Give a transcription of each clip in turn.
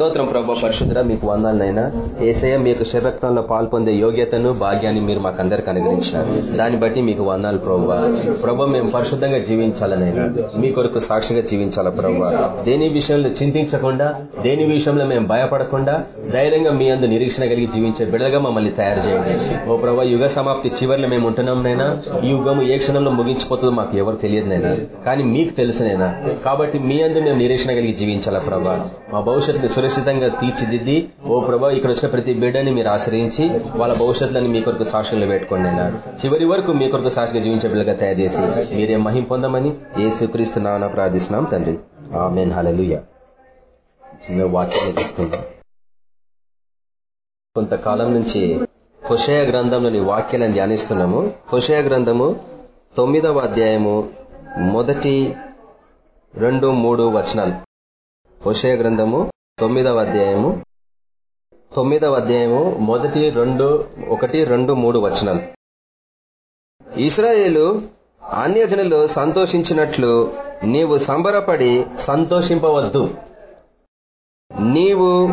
స్తోత్రం ప్రభా పరిశుద్ధ మీకు వందాలనైనా. ఏసయ మీ యొక్క శరక్తంలో పాల్పొందే యోగ్యతను భాగ్యాన్ని మీరు మాకు అందరికీ అనుగ్రహించినారు. దాన్ని బట్టి మీకు వందాలు ప్రభావ ప్రభా మేము పరిశుద్ధంగా జీవించాలనైనా. మీ కొరకు సాక్షిగా జీవించాలా ప్రభావ దేని విషయంలో చింతించకుండా దేని విషయంలో మేము భయపడకుండా ధైర్యంగా మీ అందు నిరీక్షణ కలిగి జీవించే బిడగా మమ్మల్ని తయారు చేయండి. ఓ ప్రభా యుగ సమాప్తి చివరిలో మేము ఉంటున్నాం నైనా ఈ యుగము ఏ క్షణంలో ముగించిపోతుందో మాకు ఎవరు తెలియదు నైనా కానీ మీకు తెలుసునైనా. కాబట్టి మీ అందు మేము నిరీక్షణ కలిగి జీవించాలా ప్రభా. మా భవిష్యత్తుని సురక్షితంగా తీర్చిదిద్ది ఓ ప్రభా ఇక్కడ వచ్చిన ప్రతి బిడ్డని మీరు ఆశ్రయించి వాళ్ళ భవిష్యత్తులను మీ కొరకు సాక్షులు పెట్టుకోండి అన్నారు. చివరి వరకు మీ కొరకు సాక్షిగా జీవించే బిడ్డగా తయారు చేసి మీరే మహిం పొందమని ఏ స్వీకరిస్తున్నామని ప్రార్థిస్తున్నాం తండ్రి. ఆమెన్. హలలుయ చిన్న వాక్యాన్ని తీసుకుందాం. కొంతకాలం నుంచి హుషయ గ్రంథంలోని వాక్యాలను ధ్యానిస్తున్నాము. హుషయ గ్రంథము తొమ్మిదవ అధ్యాయము మొదటి రెండు మూడు వచనాలు. హుషయ గ్రంథము తొమ్మిదవ అధ్యాయము. తొమ్మిదవ అధ్యాయము మొదటి రెండు ఒకటి రెండు మూడు వచనాలు. ఇస్రాయేలు అన్యజనులు సంతోషించినట్లు నీవు సంబరపడి సంతోషింపవద్దు. నీవు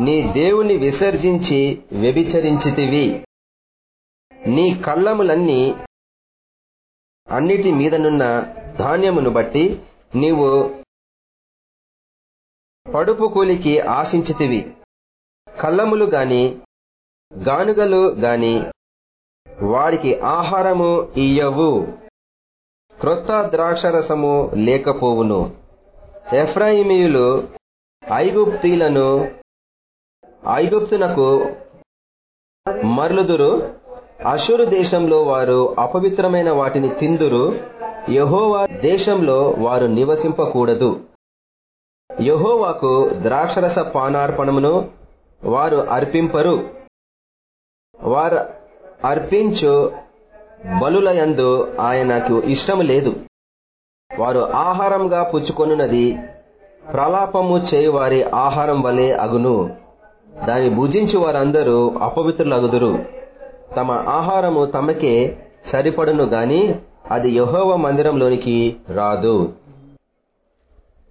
నీ దేవుని విసర్జించి వ్యభిచరించితివి. నీ కళ్ళములన్నీ అన్నిటి మీదనున్న ధాన్యమును బట్టి నీవు పడుపు కూలికి ఆశించితివి. కళ్ళములు గాని గానుగలు గాని వారికి ఆహారము ఇయ్యవు. క్రొత్త ద్రాక్షరసము లేకపోవును. ఎఫ్రాయిమీయులు ఐగుప్తీలను ఐగుప్తునకు మరలుదురు. అషురు దేశంలో వారు అపవిత్రమైన వాటిని తిందురు. యహోవా దేశంలో వారు నివసింపకూడదు. యహోవాకు ద్రాక్షరస పానార్పణమును వారు అర్పింపరు. వారు అర్పించు బలులయందు ఆయనకు ఇష్టము లేదు. వారు ఆహారంగా పుచ్చుకొనున్నది ప్రలాపము చేయువారి ఆహారం వలె అగును. దాన్ని భుజించి వారందరూ అపవిత్రులగుదురు. తమ ఆహారము తమకే సరిపడును గాని అది యహోవ మందిరంలోనికి రాదు.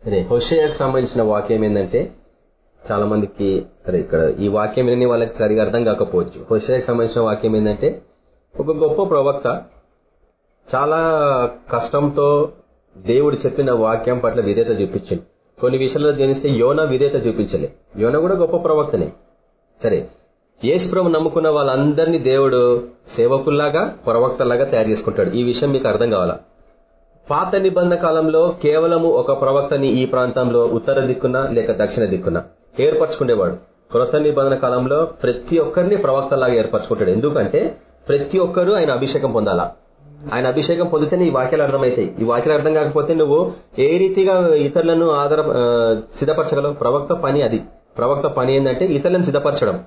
సరే హుషేయకు సంబంధించిన వాక్యం ఏంటంటే చాలా మందికి సరే ఇక్కడ ఈ వాక్యం విని వాళ్ళకి సరిగా అర్థం కాకపోవచ్చు. హుషేయకు సంబంధించిన వాక్యం ఏంటంటే ఒక గొప్ప ప్రవక్త చాలా కష్టంతో దేవుడు చెప్పిన వాక్యం పట్ల విధేత చూపించింది కొన్ని విషయాల్లో ధ్యానిస్తే యోన విధేత చూపించలే. యోన కూడా గొప్ప ప్రవక్తనే. సరే యేసుప్రభు నమ్ముకున్న వాళ్ళందరినీ దేవుడు సేవకుల్లాగా ప్రవక్తలాగా తయారు చేసుకుంటాడు. ఈ విషయం మీకు అర్థం కావాలా? పాత నిబంధన కాలంలో కేవలము ఒక ప్రవక్తని ఈ ప్రాంతంలో ఉత్తర దిక్కున లేక దక్షిణ దిక్కున ఏర్పరచుకునేవాడు. క్రొత్త నిబంధన కాలంలో ప్రతి ఒక్కరిని ప్రవక్తలాగా ఏర్పరచుకుంటాడు. ఎందుకంటే ప్రతి ఒక్కరూ ఆయన అభిషేకం పొందాలా? ఆయన అభిషేకం పొందితేనే ఈ వాక్యాలు అర్థమవుతాయి. ఈ వాక్యాలు అర్థం కాకపోతే నువ్వు ఏ రీతిగా ఇతరులను ఆధార సిద్ధపరచగలవు? ప్రవక్త పని అది. ప్రవక్త పని ఏంటంటే ఇతరులను సిద్ధపరచడం.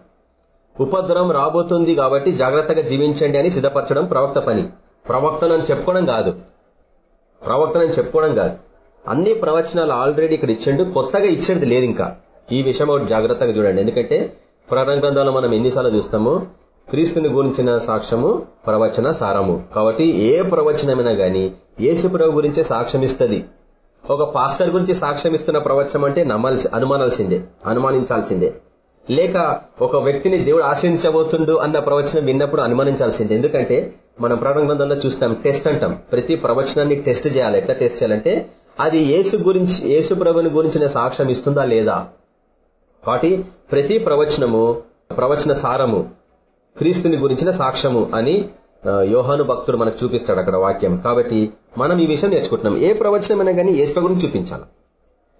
ఉపద్రవం రాబోతుంది కాబట్టి జాగ్రత్తగా జీవించండి అని సిద్ధపరచడం ప్రవక్త పని. ప్రవక్తలను చెప్పుకోవడం కాదు. ప్రవక్తనని చెప్పుకోవడం కాదు. అన్ని ప్రవచనాలు ఆల్రెడీ ఇక్కడ ఇచ్చిండు కొత్తగా ఇచ్చేది లేదు ఇంకా. ఈ విషయం ఒకటి జాగ్రత్తగా చూడండి. ఎందుకంటే పురాణ గ్రంథంలో మనం ఎన్నిసార్లు చూస్తాము క్రీస్తుని గురించిన సాక్ష్యము ప్రవచన సారము. కాబట్టి ఏ ప్రవచనమైనా గాని యేసుప్రభు గురించే సాక్ష్యం ఇస్తుంది. ఒక పాస్టర్ గురించి సాక్ష్యం ఇస్తున్న ప్రవచనం అంటే నమ్మాల్సి అనుమానాల్సిందే అనుమానించాల్సిందే. లేక ఒక వ్యక్తిని దేవుడు ఆశ్రయించబోతుండు అన్న ప్రవచనం విన్నప్పుడు అనుమానించాల్సిందే. ఎందుకంటే మనం ప్రకటన గ్రంథంలో చూస్తాం టెస్ట్ అంటాం. ప్రతి ప్రవచనాన్ని టెస్ట్ చేయాలి. ఎట్లా టెస్ట్ చేయాలంటే అది యేసు గురించి యేసు ప్రభుని గురించిన సాక్ష్యం ఇస్తుందా లేదా? కాబట్టి ప్రతి ప్రవచనము ప్రవచన సారము క్రీస్తుని గురించిన సాక్ష్యము అని యోహాను భక్తుడు మనకు చూపిస్తాడు అక్కడ వాక్యం. కాబట్టి మనం ఈ విషయం నేర్చుకుంటున్నాం. ఏ ప్రవచనమైనా కానీ ఏసు గురించి చూపించాలి.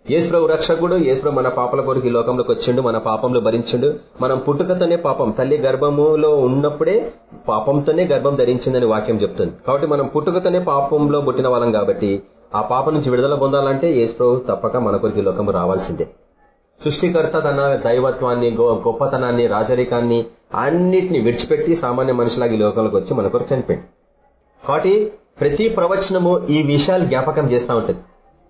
ఏసుప్రభు రక్షకుడు ఏసుప్రభు మన పాపల కొరకు ఈ లోకంలోకి వచ్చిండు మన పాపంలో భరించిండు. మనం పుట్టుకతోనే పాపం తల్లి గర్భములో ఉన్నప్పుడే పాపంతోనే గర్భం ధరించిందని వాక్యం చెప్తుంది. కాబట్టి మనం పుట్టుకతోనే పాపంలో పుట్టిన వాళ్ళం కాబట్టి ఆ పాపం నుంచి విడుదల పొందాలంటే ఏసుప్రభు తప్పక మన కొరికి లోకము రావాల్సిందే. సృష్టికర్త తన దైవత్వాన్ని గొప్పతనాన్ని రాజరికాన్ని అన్నిటిని విడిచిపెట్టి సామాన్య మనుషులాగా ఈ లోకంలోకి వచ్చి మన కొరకు చనిపోయింది కాబట్టి ప్రతి ప్రవచనము ఈ విషయాలు జ్ఞాపకం చేస్తూ ఉంటుంది.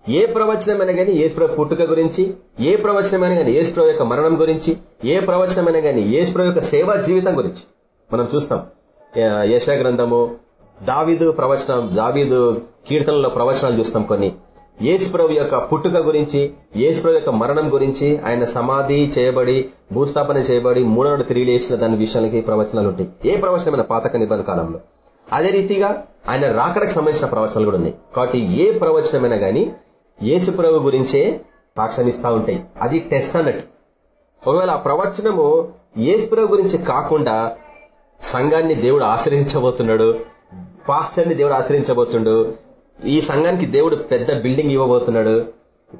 ఏ ప్రవచనమైనా కానీ ఏసుప్రభు పుట్టుక గురించి ఏ ప్రవచనమైనా కానీ ఏసుప్రభు యొక్క మరణం గురించి ఏ ప్రవచనమైనా కానీ ఏసుప్రభు యొక్క సేవా జీవితం గురించి మనం చూస్తాం. యశా గ్రంథము దావిదు ప్రవచనం దావిదు కీర్తనలో ప్రవచనాలు చూస్తాం కొన్ని. ఏసుప్రభు యొక్క పుట్టుక గురించి యేసుప్రభు యొక్క మరణం గురించి ఆయన సమాధి చేయబడి భూస్థాపన చేయబడి మూడవ తిరిగి లేచిన దాని విషయాలకి ప్రవచనాలు ఉంటాయి. ఏ ప్రవచనమైన పాతక నిబంధన కాలంలో. అదే రీతిగా ఆయన రాకడకు సంబంధించిన ప్రవచనాలు కూడా ఉన్నాయి. కాబట్టి ఏ ప్రవచనమైనా గానీ యేసుప్రభు గురించే సాక్ష్యమిస్తా ఉంటాయి. అది టెస్ట్ అన్నట్టు. ఒకవేళ ఆ ప్రవచనము యేసుప్రభు గురించి కాకుండా సంఘాన్ని దేవుడు ఆశ్రయించబోతున్నాడు పాస్టర్ని దేవుడు ఆశ్రయించబోతుండు ఈ సంఘానికి దేవుడు పెద్ద బిల్డింగ్ ఇవ్వబోతున్నాడు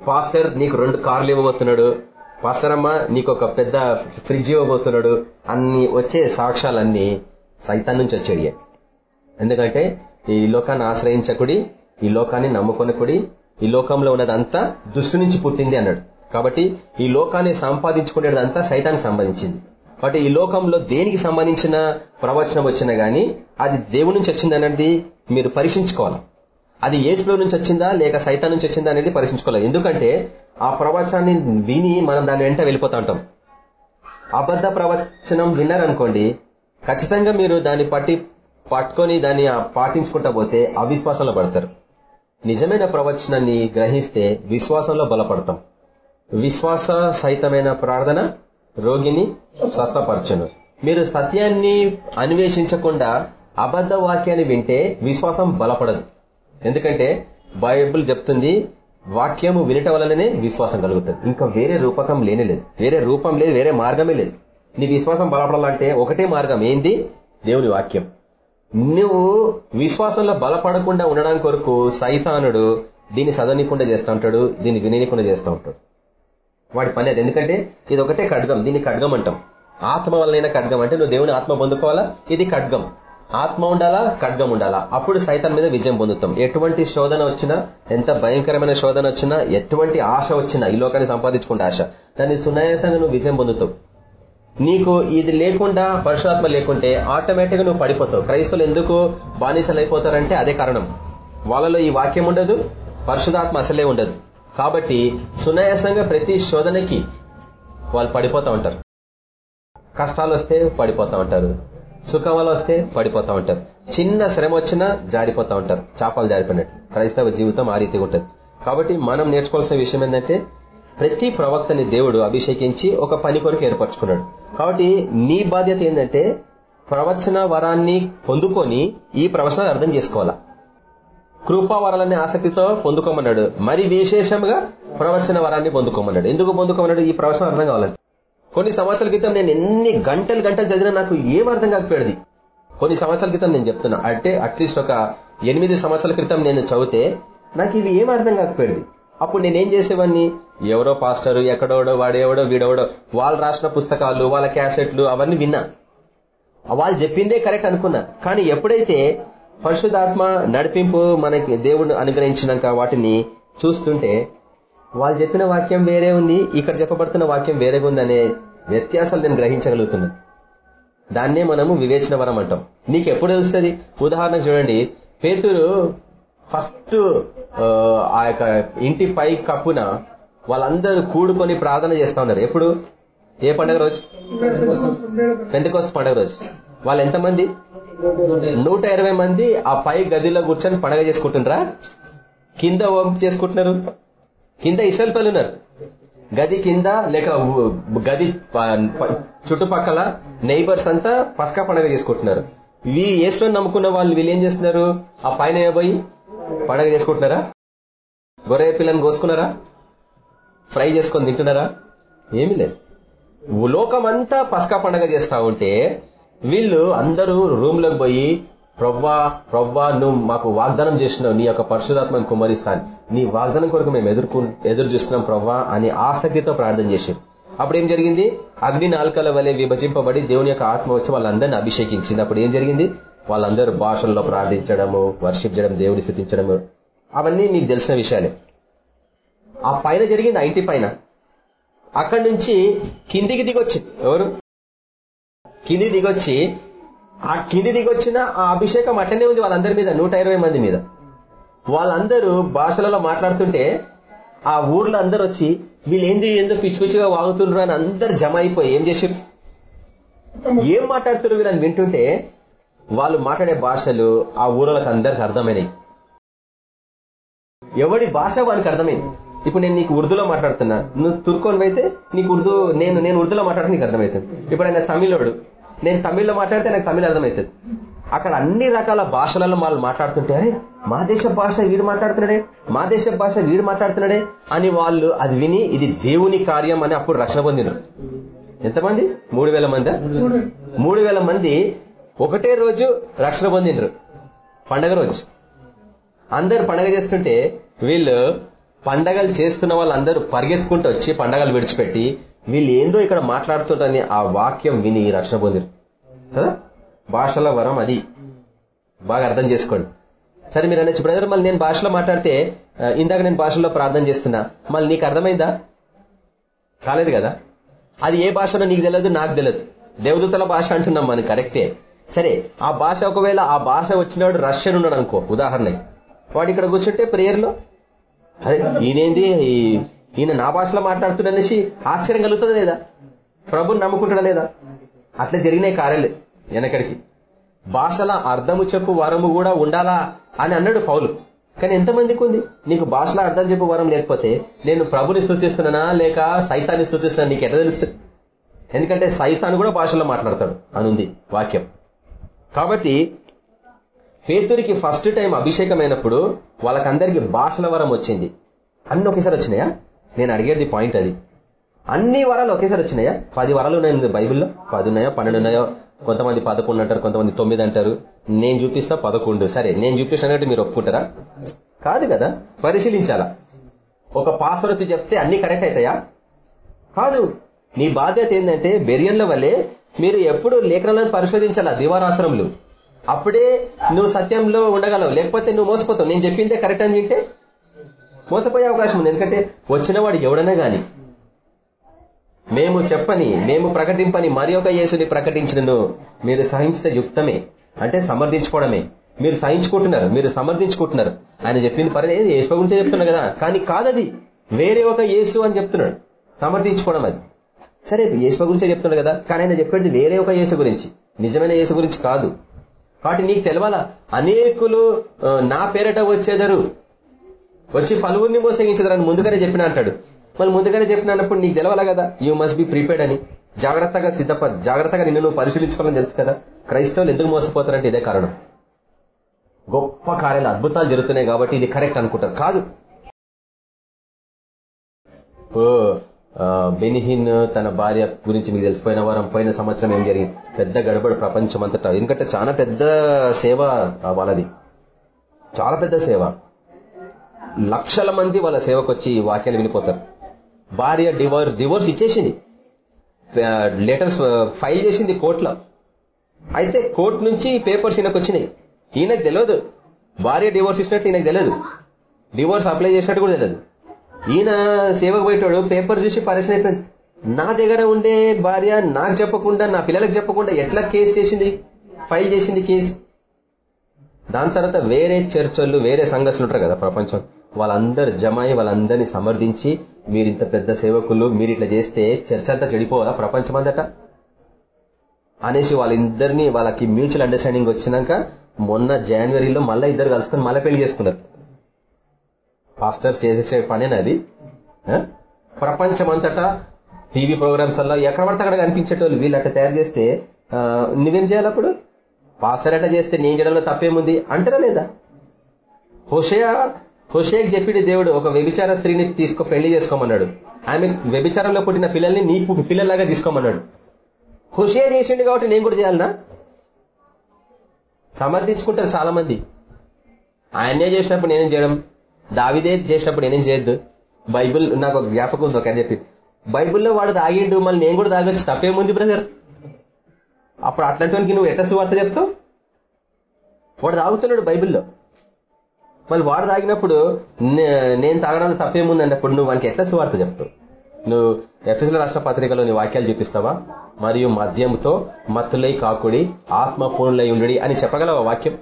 పాస్టర్ నీకు రెండు కార్లు ఇవ్వబోతున్నాడు పాస్టర్ అమ్మ నీకు ఒక పెద్ద ఫ్రిడ్జ్ ఇవ్వబోతున్నాడు అన్ని వచ్చే సాక్ష్యాలన్నీ సైతాన్ నుంచి వచ్చాడు ఎందుకంటే ఈ లోకాన్ని ఆశ్రయించకుడి ఈ లోకాన్ని నమ్ముకొనకుడి ఈ లోకంలో ఉన్నదంతా దుష్టు నుంచి పుట్టింది అన్నాడు. కాబట్టి ఈ లోకాన్ని సంపాదించుకునేదంతా సైతానికి సంబంధించింది. కాబట్టి ఈ లోకంలో దేనికి సంబంధించిన ప్రవచనం వచ్చినా గానీ అది దేవుడి నుంచి వచ్చింది అనేది మీరు పరీక్షించుకోవాలి. అది ఏసులో నుంచి వచ్చిందా లేక సైతాన్ నుంచి వచ్చిందా అనేది పరీక్షించుకోవాలి. ఎందుకంటే ఆ ప్రవచనాన్ని విని మనం దాని వెంట వెళ్ళిపోతా ఉంటాం. అబద్ధ ప్రవచనం విన్నారనుకోండి ఖచ్చితంగా మీరు దాన్ని పట్టి పట్టుకొని దాన్ని పాటించుకుంటా పోతే అవిశ్వాసంలో పడతారు. నిజమైన ప్రవచనాన్ని గ్రహిస్తే విశ్వాసంలో బలపడతాం. విశ్వాస సహితమైన ప్రార్థన రోగిని స్వస్థపరచను. మీరు సత్యాన్ని అన్వేషించకుండా అబద్ధ వాక్యాన్ని వింటే విశ్వాసం బలపడదు. ఎందుకంటే బైబుల్ చెప్తుంది వాక్యము వినట వలననే విశ్వాసం కలుగుతుంది. ఇంకా వేరే రూపకం లేనే లేదు. వేరే రూపం లేదు వేరే మార్గమే లేదు. నీ విశ్వాసం బలపడాలంటే ఒకటే మార్గం ఏంది? దేవుని వాక్యం. నువ్వు విశ్వాసంలో బలపడకుండా ఉండడం కొరకు సైతానుడు దీన్ని సదనీయకుండా చేస్తూ ఉంటాడు దీన్ని వినయకుండా చేస్తూ ఉంటాడు. వాడి పని అది. ఎందుకంటే ఇది ఒకటే ఖడ్గం దీన్ని ఖడ్గం అంటాం. ఆత్మ వల్లైన ఖడ్గం అంటే నువ్వు దేవుని ఆత్మ పొందుకోవాలా? ఇది ఖడ్గం. ఆత్మ ఉండాలా? ఖడ్గం ఉండాలా? అప్పుడు సైతం మీద విజయం పొందుతాం. ఎటువంటి శోధన వచ్చినా ఎంత భయంకరమైన శోధన వచ్చినా ఎటువంటి ఆశ వచ్చినా ఈ లోకాన్ని సంపాదించుకుంటే ఆశ. దాన్ని సునాయాసంగా నువ్వు విజయం పొందుతావు. నీకు ఇది లేకుండా పరుషాత్మ లేకుంటే ఆటోమేటిక్గా నువ్వు పడిపోతావు. క్రైస్తవులు ఎందుకు బానిసలు అయిపోతారంటే అదే కారణం. వాళ్ళలో ఈ వాక్యం ఉండదు పరిశుధాత్మ అసలే ఉండదు. కాబట్టి సునాయాసంగా ప్రతి శోధనకి వాళ్ళు పడిపోతా ఉంటారు. కష్టాలు వస్తే పడిపోతా ఉంటారు. సుఖాలు వస్తే పడిపోతా ఉంటారు. చిన్న శ్రమ వచ్చినా జారిపోతా ఉంటారు. చేపలు జారిపోయినట్టు. క్రైస్తవ జీవితం ఆ రీతిగా ఉంటుంది. కాబట్టి మనం నేర్చుకోవాల్సిన విషయం ఏంటంటే ప్రతి ప్రవక్తని దేవుడు అభిషేకించి ఒక పని కొరకు ఏర్పరచుకున్నాడు. కాబట్టి నీ బాధ్యత ఏంటంటే ప్రవచన వరాన్ని పొందుకొని ఈ ప్రవచనాన్ని అర్థం చేసుకోవాలా? కృపా వరాలనే ఆసక్తితో పొందుకోమన్నాడు. మరి విశేషంగా ప్రవచన వరాన్ని పొందుకోమన్నాడు. ఎందుకు పొందుకోమన్నాడు? ఈ ప్రవచనం అర్థం కావాలంటే. కొన్ని సంవత్సరాల క్రితం నేను ఎన్ని గంటలు గంటలు చదివినా నాకు ఏం అర్థం కాకపోయేది. కొన్ని సంవత్సరాల క్రితం నేను చెప్తున్నా. అంటే అట్లీస్ట్ ఒక ఎనిమిది సంవత్సరాల క్రితం నేను చదివితే నాకు ఇవి ఏం అర్థం కాకపోయేది? అప్పుడు నేనేం చేసేవాడిని ఎవరో పాస్టరు ఎక్కడోడో వాడేవడో వీడెవడో వాళ్ళు రాసిన పుస్తకాలు వాళ్ళ క్యాసెట్లు అవన్నీ విన్నా. వాళ్ళు చెప్పిందే కరెక్ట్ అనుకున్నా. కానీ ఎప్పుడైతే పరిశుధాత్మ నడిపింపు మనకి దేవుడు అనుగ్రహించినాక వాటిని చూస్తుంటే వాళ్ళు చెప్పిన వాక్యం వేరే ఉంది ఇక్కడ చెప్పబడుతున్న వాక్యం వేరేగా ఉంది అనే వ్యత్యాసాలు నేను గ్రహించగలుగుతున్నాను దాన్నే మనము వివేచన వరం అంటాం. నీకు ఎప్పుడు తెలుస్తుంది? ఉదాహరణ చూడండి పేతురు ఫస్ట్ ఆ యొక్క ఇంటి పై కప్పున వాళ్ళందరూ కూడుకొని ప్రార్థన చేస్తా ఉన్నారు. ఎప్పుడు? ఏ పండుగ రోజు? పెంతకోస్త పండుగ రోజు. వాళ్ళు ఎంతమంది? నూట ఇరవై మంది ఆ పై గదిలో కూర్చొని పండగ చేసుకుంటున్నారా? కింద చేసుకుంటున్నారు? కింద ఇసల్ ఉన్నారు. గది కింద లేక గది చుట్టుపక్కల నైబర్స్ అంతా పసకా పండగ చేసుకుంటున్నారు. వీ ఏసులో నమ్ముకున్న వాళ్ళు వీళ్ళు ఏం చేస్తున్నారు? ఆ పైన పోయి పండగ చేసుకుంటున్నారా? గొర్రె పిల్లని కోసుకున్నారా? ఫ్రై చేసుకొని తింటున్నారా? ఏమీ లేదు. లోకమంతా పసకా పండగ చేస్తా ఉంటే వీళ్ళు అందరూ రూమ్లోకి పోయి ప్రవ్వా ప్రవ్వా నువ్వు మాకు వాగ్దానం చేసినావు నీ యొక్క పరిశుధాత్మను కుమరిస్తాను నీ వాగ్దానం కొరకు మేము ఎదుర్కొ ఎదురు చూస్తున్నాం ప్రవ్వా అని ఆసక్తితో ప్రార్థన చేశారు. అప్పుడు ఏం జరిగింది? అగ్ని నాలుకల వలె విభజింపబడి దేవుని యొక్క ఆత్మ వచ్చి వాళ్ళందరినీ అభిషేకించింది. అప్పుడు ఏం జరిగింది? వాళ్ళందరూ భాషల్లో ప్రార్థించడము వర్షిప్ చేయడం దేవుని స్థితించడము. అవన్నీ మీకు తెలిసిన విషయాలే. ఆ పైన జరిగింది ఆ ఇంటి పైన. అక్కడి నుంచి కిందికి దిగొచ్చింది. ఎవరు? కింది దిగొచ్చి ఆ కింది దిగొచ్చిన ఆ అభిషేకం అట్టనే ఉంది వాళ్ళందరి మీద నూట మంది మీద. వాళ్ళందరూ భాషలలో మాట్లాడుతుంటే ఆ ఊర్లో అందరు వచ్చి వీళ్ళేంది ఏందో పిచ్చి పిచ్చిగా వాగుతుండ్రు అని అందరు జమ అయిపోయి ఏం చేసారు ఏం మాట్లాడుతున్నారు వీళ్ళని వింటుంటే వాళ్ళు మాట్లాడే భాషలు ఆ ఊళ్ళకి అందరికి అర్థమైనవి ఎవడి భాష వానికి అర్థమైంది? ఇప్పుడు నేను నీకు ఉర్దూలో మాట్లాడుతున్నా. నువ్వు తుర్కోని అయితే నీకు ఉర్దూ నేను నేను ఉర్దూలో మాట్లాడితే నీకు అర్థమవుతుంది ఇప్పుడు ఆయన తమిళోడు నేను తమిళ్ళో మాట్లాడితే నాకు తమిళ అర్థమవుతుంది అక్కడ అన్ని రకాల భాషలలో వాళ్ళు మాట్లాడుతుంటే అరే మా దేశ భాష వీడు మాట్లాడుతున్నాడే మా దేశ భాష వీడు మాట్లాడుతున్నాడే అని వాళ్ళు అది విని ఇది దేవుని కార్యం అని అప్పుడు రక్షణ పొందినారు. ఎంతమంది? మూడు వేల మంది? మూడు వేల మంది ఒకటే రోజు రక్షణ పొందినరు పండగ రోజు. అందరు పండగ చేస్తుంటే వీళ్ళు పండగలు చేస్తున్న వాళ్ళందరూ పరిగెత్తుకుంటూ వచ్చి పండగలు విడిచిపెట్టి వీళ్ళు ఏందో ఇక్కడ మాట్లాడుతుంటారని ఆ వాక్యం విని రక్షణ పొందిరు. కదా? భాషల వరం అది. బాగా అర్థం చేసుకోండి. సరే మీరు అనొచ్చు బ్రదర్ మళ్ళీ నేను భాషలో మాట్లాడితే ఇందాక నేను భాషలో ప్రార్థన చేస్తున్నా. మళ్ళీ నీకు అర్థమైందా? కాలేదు కదా? అది ఏ భాషలో నీకు తెలియదు నాకు తెలియదు దేవదూతల భాష అంటున్నాం మనం కరెక్టే. సరే ఆ భాష ఒకవేళ ఆ భాష వచ్చినవాడు రష్యన్ ఉన్నాడు అనుకో ఉదాహరణ వాడు ఇక్కడ కూర్చుంటే ప్రేయర్లో? అరే ఈయనేంది? ఈయన నా భాషలో మాట్లాడుతున్ననేసి ఆశ్చర్యం కలుగుతుంది లేదా? ప్రభుని నమ్ముకుంటాడా లేదా? అట్లా జరిగినాయి కార్యాలు వెనకడికి. భాషల అర్థము చెప్పు వరము కూడా ఉండాలా అని అన్నాడు పౌలు. కానీ ఎంతమందికి ఉంది? నీకు భాషలో అర్థం చెప్పు వరం లేకపోతే నేను ప్రభుని స్థుతిస్తున్నానా లేక సైతాన్ని స్థుతిస్తున్నా నీకు ఎట్లా తెలుస్తుంది? ఎందుకంటే సైతాన్ కూడా భాషలో మాట్లాడతాడు అనుంది వాక్యం. కాబట్టి పేతురికి ఫస్ట్ టైం అభిషేకమైనప్పుడు వాళ్ళకందరికీ భాషల వరం వచ్చింది. అన్ని ఒకేసారి వచ్చినాయా? నేను అడిగేది పాయింట్ అది. అన్ని వరాలు ఒకేసారి వచ్చినాయా? పది వరాలు ఉన్నాయి బైబిల్లో. పది ఉన్నాయో పన్నెండు ఉన్నాయో కొంతమంది పదకొండు అంటారు కొంతమంది తొమ్మిది అంటారు. నేను చూపిస్తా పదకొండు. సరే నేను చూపిస్తానంటే మీరు ఒప్పుకుంటారా? కాదు కదా? పరిశీలించాలా? ఒక పాస్టర్ వచ్చి చెప్తే అన్ని కరెక్ట్ అవుతాయా? కాదు. నీ బాధ్యత ఏంటంటే బెరియన్ల వల్లే మీరు ఎప్పుడు లేఖనాలను పరిశోధించాలా? దివారాత్రములు. అప్పుడే నువ్వు సత్యంలో ఉండగలవు. లేకపోతే నువ్వు మోసపోతావు. నేను చెప్పిందే కరెక్ట్ అని వింటే మోసపోయే అవకాశం ఉంది. ఎందుకంటే వచ్చిన వాడు ఎవడన్నా గాని మేము చెప్పని మేము ప్రకటింపని మరి ఒక యేసుని ప్రకటించినను మీరు సహించిన యుక్తమే. అంటే సమర్థించుకోవడమే. మీరు సహించుకుంటున్నారు. మీరు సమర్థించుకుంటున్నారు. ఆయన చెప్పింది పర్లేదు. యేసు గురించే చెప్తున్నాడు కదా. కానీ కాదది. వేరే ఒక యేసు అని చెప్తున్నాడు. సమర్థించుకోవడం అది. సరే యేసు గురించే చెప్తున్నాడు కదా. కానీ ఆయన చెప్పేది వేరే ఒక యేసు గురించి. నిజమైన యేసు గురించి కాదు. కాబట్టి నీకు తెలవాలా? అనేకులు నా పేరట వచ్చేదరు. వచ్చి పలువురిని మోసగించదరని ముందుగానే చెప్పిన అంటాడు. మళ్ళీ ముందుగానే చెప్పినప్పుడు నీకు తెలవాలా కదా? యూ మస్ట్ బి ప్రిపేర్డ్ అని. జాగ్రత్తగా సిద్ధప జాగ్రత్తగా నిన్ను నువ్వు పరిశీలించుకోవాలని తెలుసు కదా? క్రైస్తవులు ఎందుకు మోసపోతారంటే ఇదే కారణం. గొప్ప కార్యాలు అద్భుతాలు జరుగుతున్నాయి కాబట్టి ఇది కరెక్ట్ అనుకుంటారు. కాదు. ఓ బెనిహిన్ తన భార్య గురించి మీకు తెలిసిపోయిన వారం పోయిన సంవత్సరం ఏం జరిగింది? పెద్ద గడబడి ప్రపంచం అంతటా ఎందుకంటే చాలా పెద్ద సేవ వాళ్ళది. చాలా పెద్ద సేవ. లక్షల మంది వాళ్ళ సేవకు వచ్చి వాక్యాలు వినిపోతారు. భార్య డివోర్స్ డివోర్స్ ఇచ్చేసింది. లెటర్స్ ఫైల్ చేసింది కోర్టులో. అయితే కోర్టు నుంచి పేపర్స్ ఈయనకు వచ్చినాయి. ఈయనకు తెలియదు. భార్య డివోర్స్ ఇచ్చినట్టు ఈయనకు తెలియదు. డివోర్స్ అప్లై చేసినట్టు కూడా తెలియదు. ఈయన సేవకు పోయేటాడు పేపర్ చూసి పరిచయం అయిపోయింది నా దగ్గర ఉండే భార్య నాకు చెప్పకుండా నా పిల్లలకు చెప్పకుండా ఎట్లా కేసు చేసింది? ఫైల్ చేసింది కేసు. దాని తర్వాత వేరే చర్చలు వేరే సంఘర్షులు ఉంటారు కదా ప్రపంచం. వాళ్ళందరూ జమాయి వాళ్ళందరినీ సమర్థించి మీరు ఇంత పెద్ద సేవకులు మీరు ఇట్లా చేస్తే చర్చ అంతా చెడిపోవాలా ప్రపంచం అంతటా? అనేసి వాళ్ళిద్దరినీ వాళ్ళకి మ్యూచువల్ అండర్స్టాండింగ్ వచ్చినాక మొన్న జనవరిలో మళ్ళీ ఇద్దరు కలుసుకొని మళ్ళీ పెళ్ళి చేసుకున్నారు. పాస్టర్స్ చేసేసే పనేనది ప్రపంచం అంతటా టీవీ ప్రోగ్రామ్స్ అలా ఎక్కడ పడితే అక్కడ కనిపించేటోళ్ళు వీళ్ళు అట్లా తయారు చేస్తే నువ్వేం చేయాలి అప్పుడు? పాస్టర్ అట్లా చేస్తే నేను చేయడంలో తప్పేముంది? అంటారా లేదా? హుషయ హుషేక్ చెప్పిన దేవుడు ఒక వ్యభిచార స్త్రీని తీసుకో పెళ్ళి చేసుకోమన్నాడు. ఆమె వ్యభిచారంలో పుట్టిన పిల్లల్ని నీ పిల్లల్లాగా తీసుకోమన్నాడు. హుషే చేసిండు కాబట్టి నేను కూడా చేయాలనా? సమర్థించుకుంటారు చాలా మంది ఆయనే చేసినప్పుడు నేనేం చేయడం? దావిదే చేసినప్పుడు నేనేం చేయొద్దు? బైబుల్ నాకు ఒక జ్ఞాపకం ఉంది ఒకని చెప్పి. బైబుల్లో వాడు తాగిండు మళ్ళీ నేను కూడా తాగొచ్చు తప్పేముంది బ్రదర్ అప్పుడు అట్లాంటి నువ్వు ఎట్లా సువార్త చెప్తావు? వాడు తాగుతున్నాడు బైబిల్లో. మళ్ళీ వాడు తాగినప్పుడు నేను తాగడానికి తప్పేముంది అన్నప్పుడు నువ్వు వానికి ఎట్లా సువార్త చెప్తావు? నువ్వు ఎఫ్ఎస్ల రాష్ట్ర పత్రికలో నీ వాక్యాలు చూపిస్తావా? మరియు మద్యంతో మత్తులై కాకుడి ఆత్మ పూర్ణులై ఉండి అని చెప్పగలవా వాక్యం?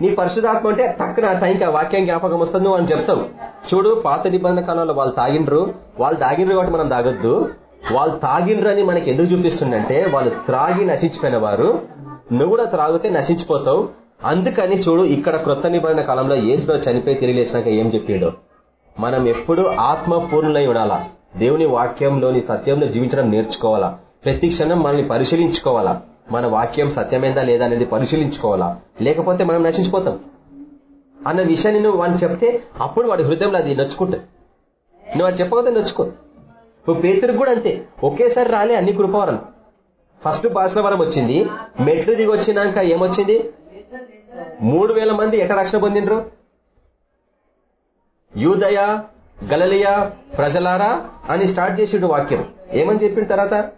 నీ పరిశుధాత్మ అంటే టక్కున టైంకి వాక్యం జ్ఞాపకం వస్తుంది నువ్వు అని చెప్తావు. చూడు పాత నిబంధన కాలంలో వాళ్ళు తాగిండ్రు. వాళ్ళు తాగిండ్రు కాబట్టి మనం తాగొద్దు. వాళ్ళు తాగిండ్రని మనకి ఎందుకు చూపిస్తుందంటే వాళ్ళు త్రాగి నశించిపోయిన వారు నువ్వు కూడా త్రాగితే నశించిపోతావు. అందుకని చూడు ఇక్కడ క్రొత్త నిబంధన కాలంలో ఏసులో చనిపోయి తిరిగి లేచినాక ఏం చెప్పాడు? మనం ఎప్పుడు ఆత్మపూర్ణులై ఉండాలా? దేవుని వాక్యంలోని సత్యంలో జీవించడం నేర్చుకోవాలా? ప్రతి క్షణం మనల్ని పరిశీలించుకోవాలా? మన వాక్యం సత్యమైందా లేదా అనేది పరిశీలించుకోవాలా? లేకపోతే మనం నశించిపోతాం. అన్న విషయాన్ని నువ్వు వాడిని చెప్తే అప్పుడు వాడి హృదయంలో అది నొచ్చుకుంటుంది. నువ్వు అది చెప్పకపోతే నొచ్చుకో. నువ్వు పేతురు కూడా అంతే. ఒకేసారి రాలే అన్ని కృపవరం ఫస్ట్ భాషల వరం వచ్చింది. మెట్లు దిగి వచ్చినాక ఏమొచ్చింది? మూడు వేల మంది ఎట రక్షణ పొందినరు యూదయ గలలియ ప్రజలారా అని స్టార్ట్ చేసిండు వాక్యం. ఏమని చెప్పిన తర్వాత?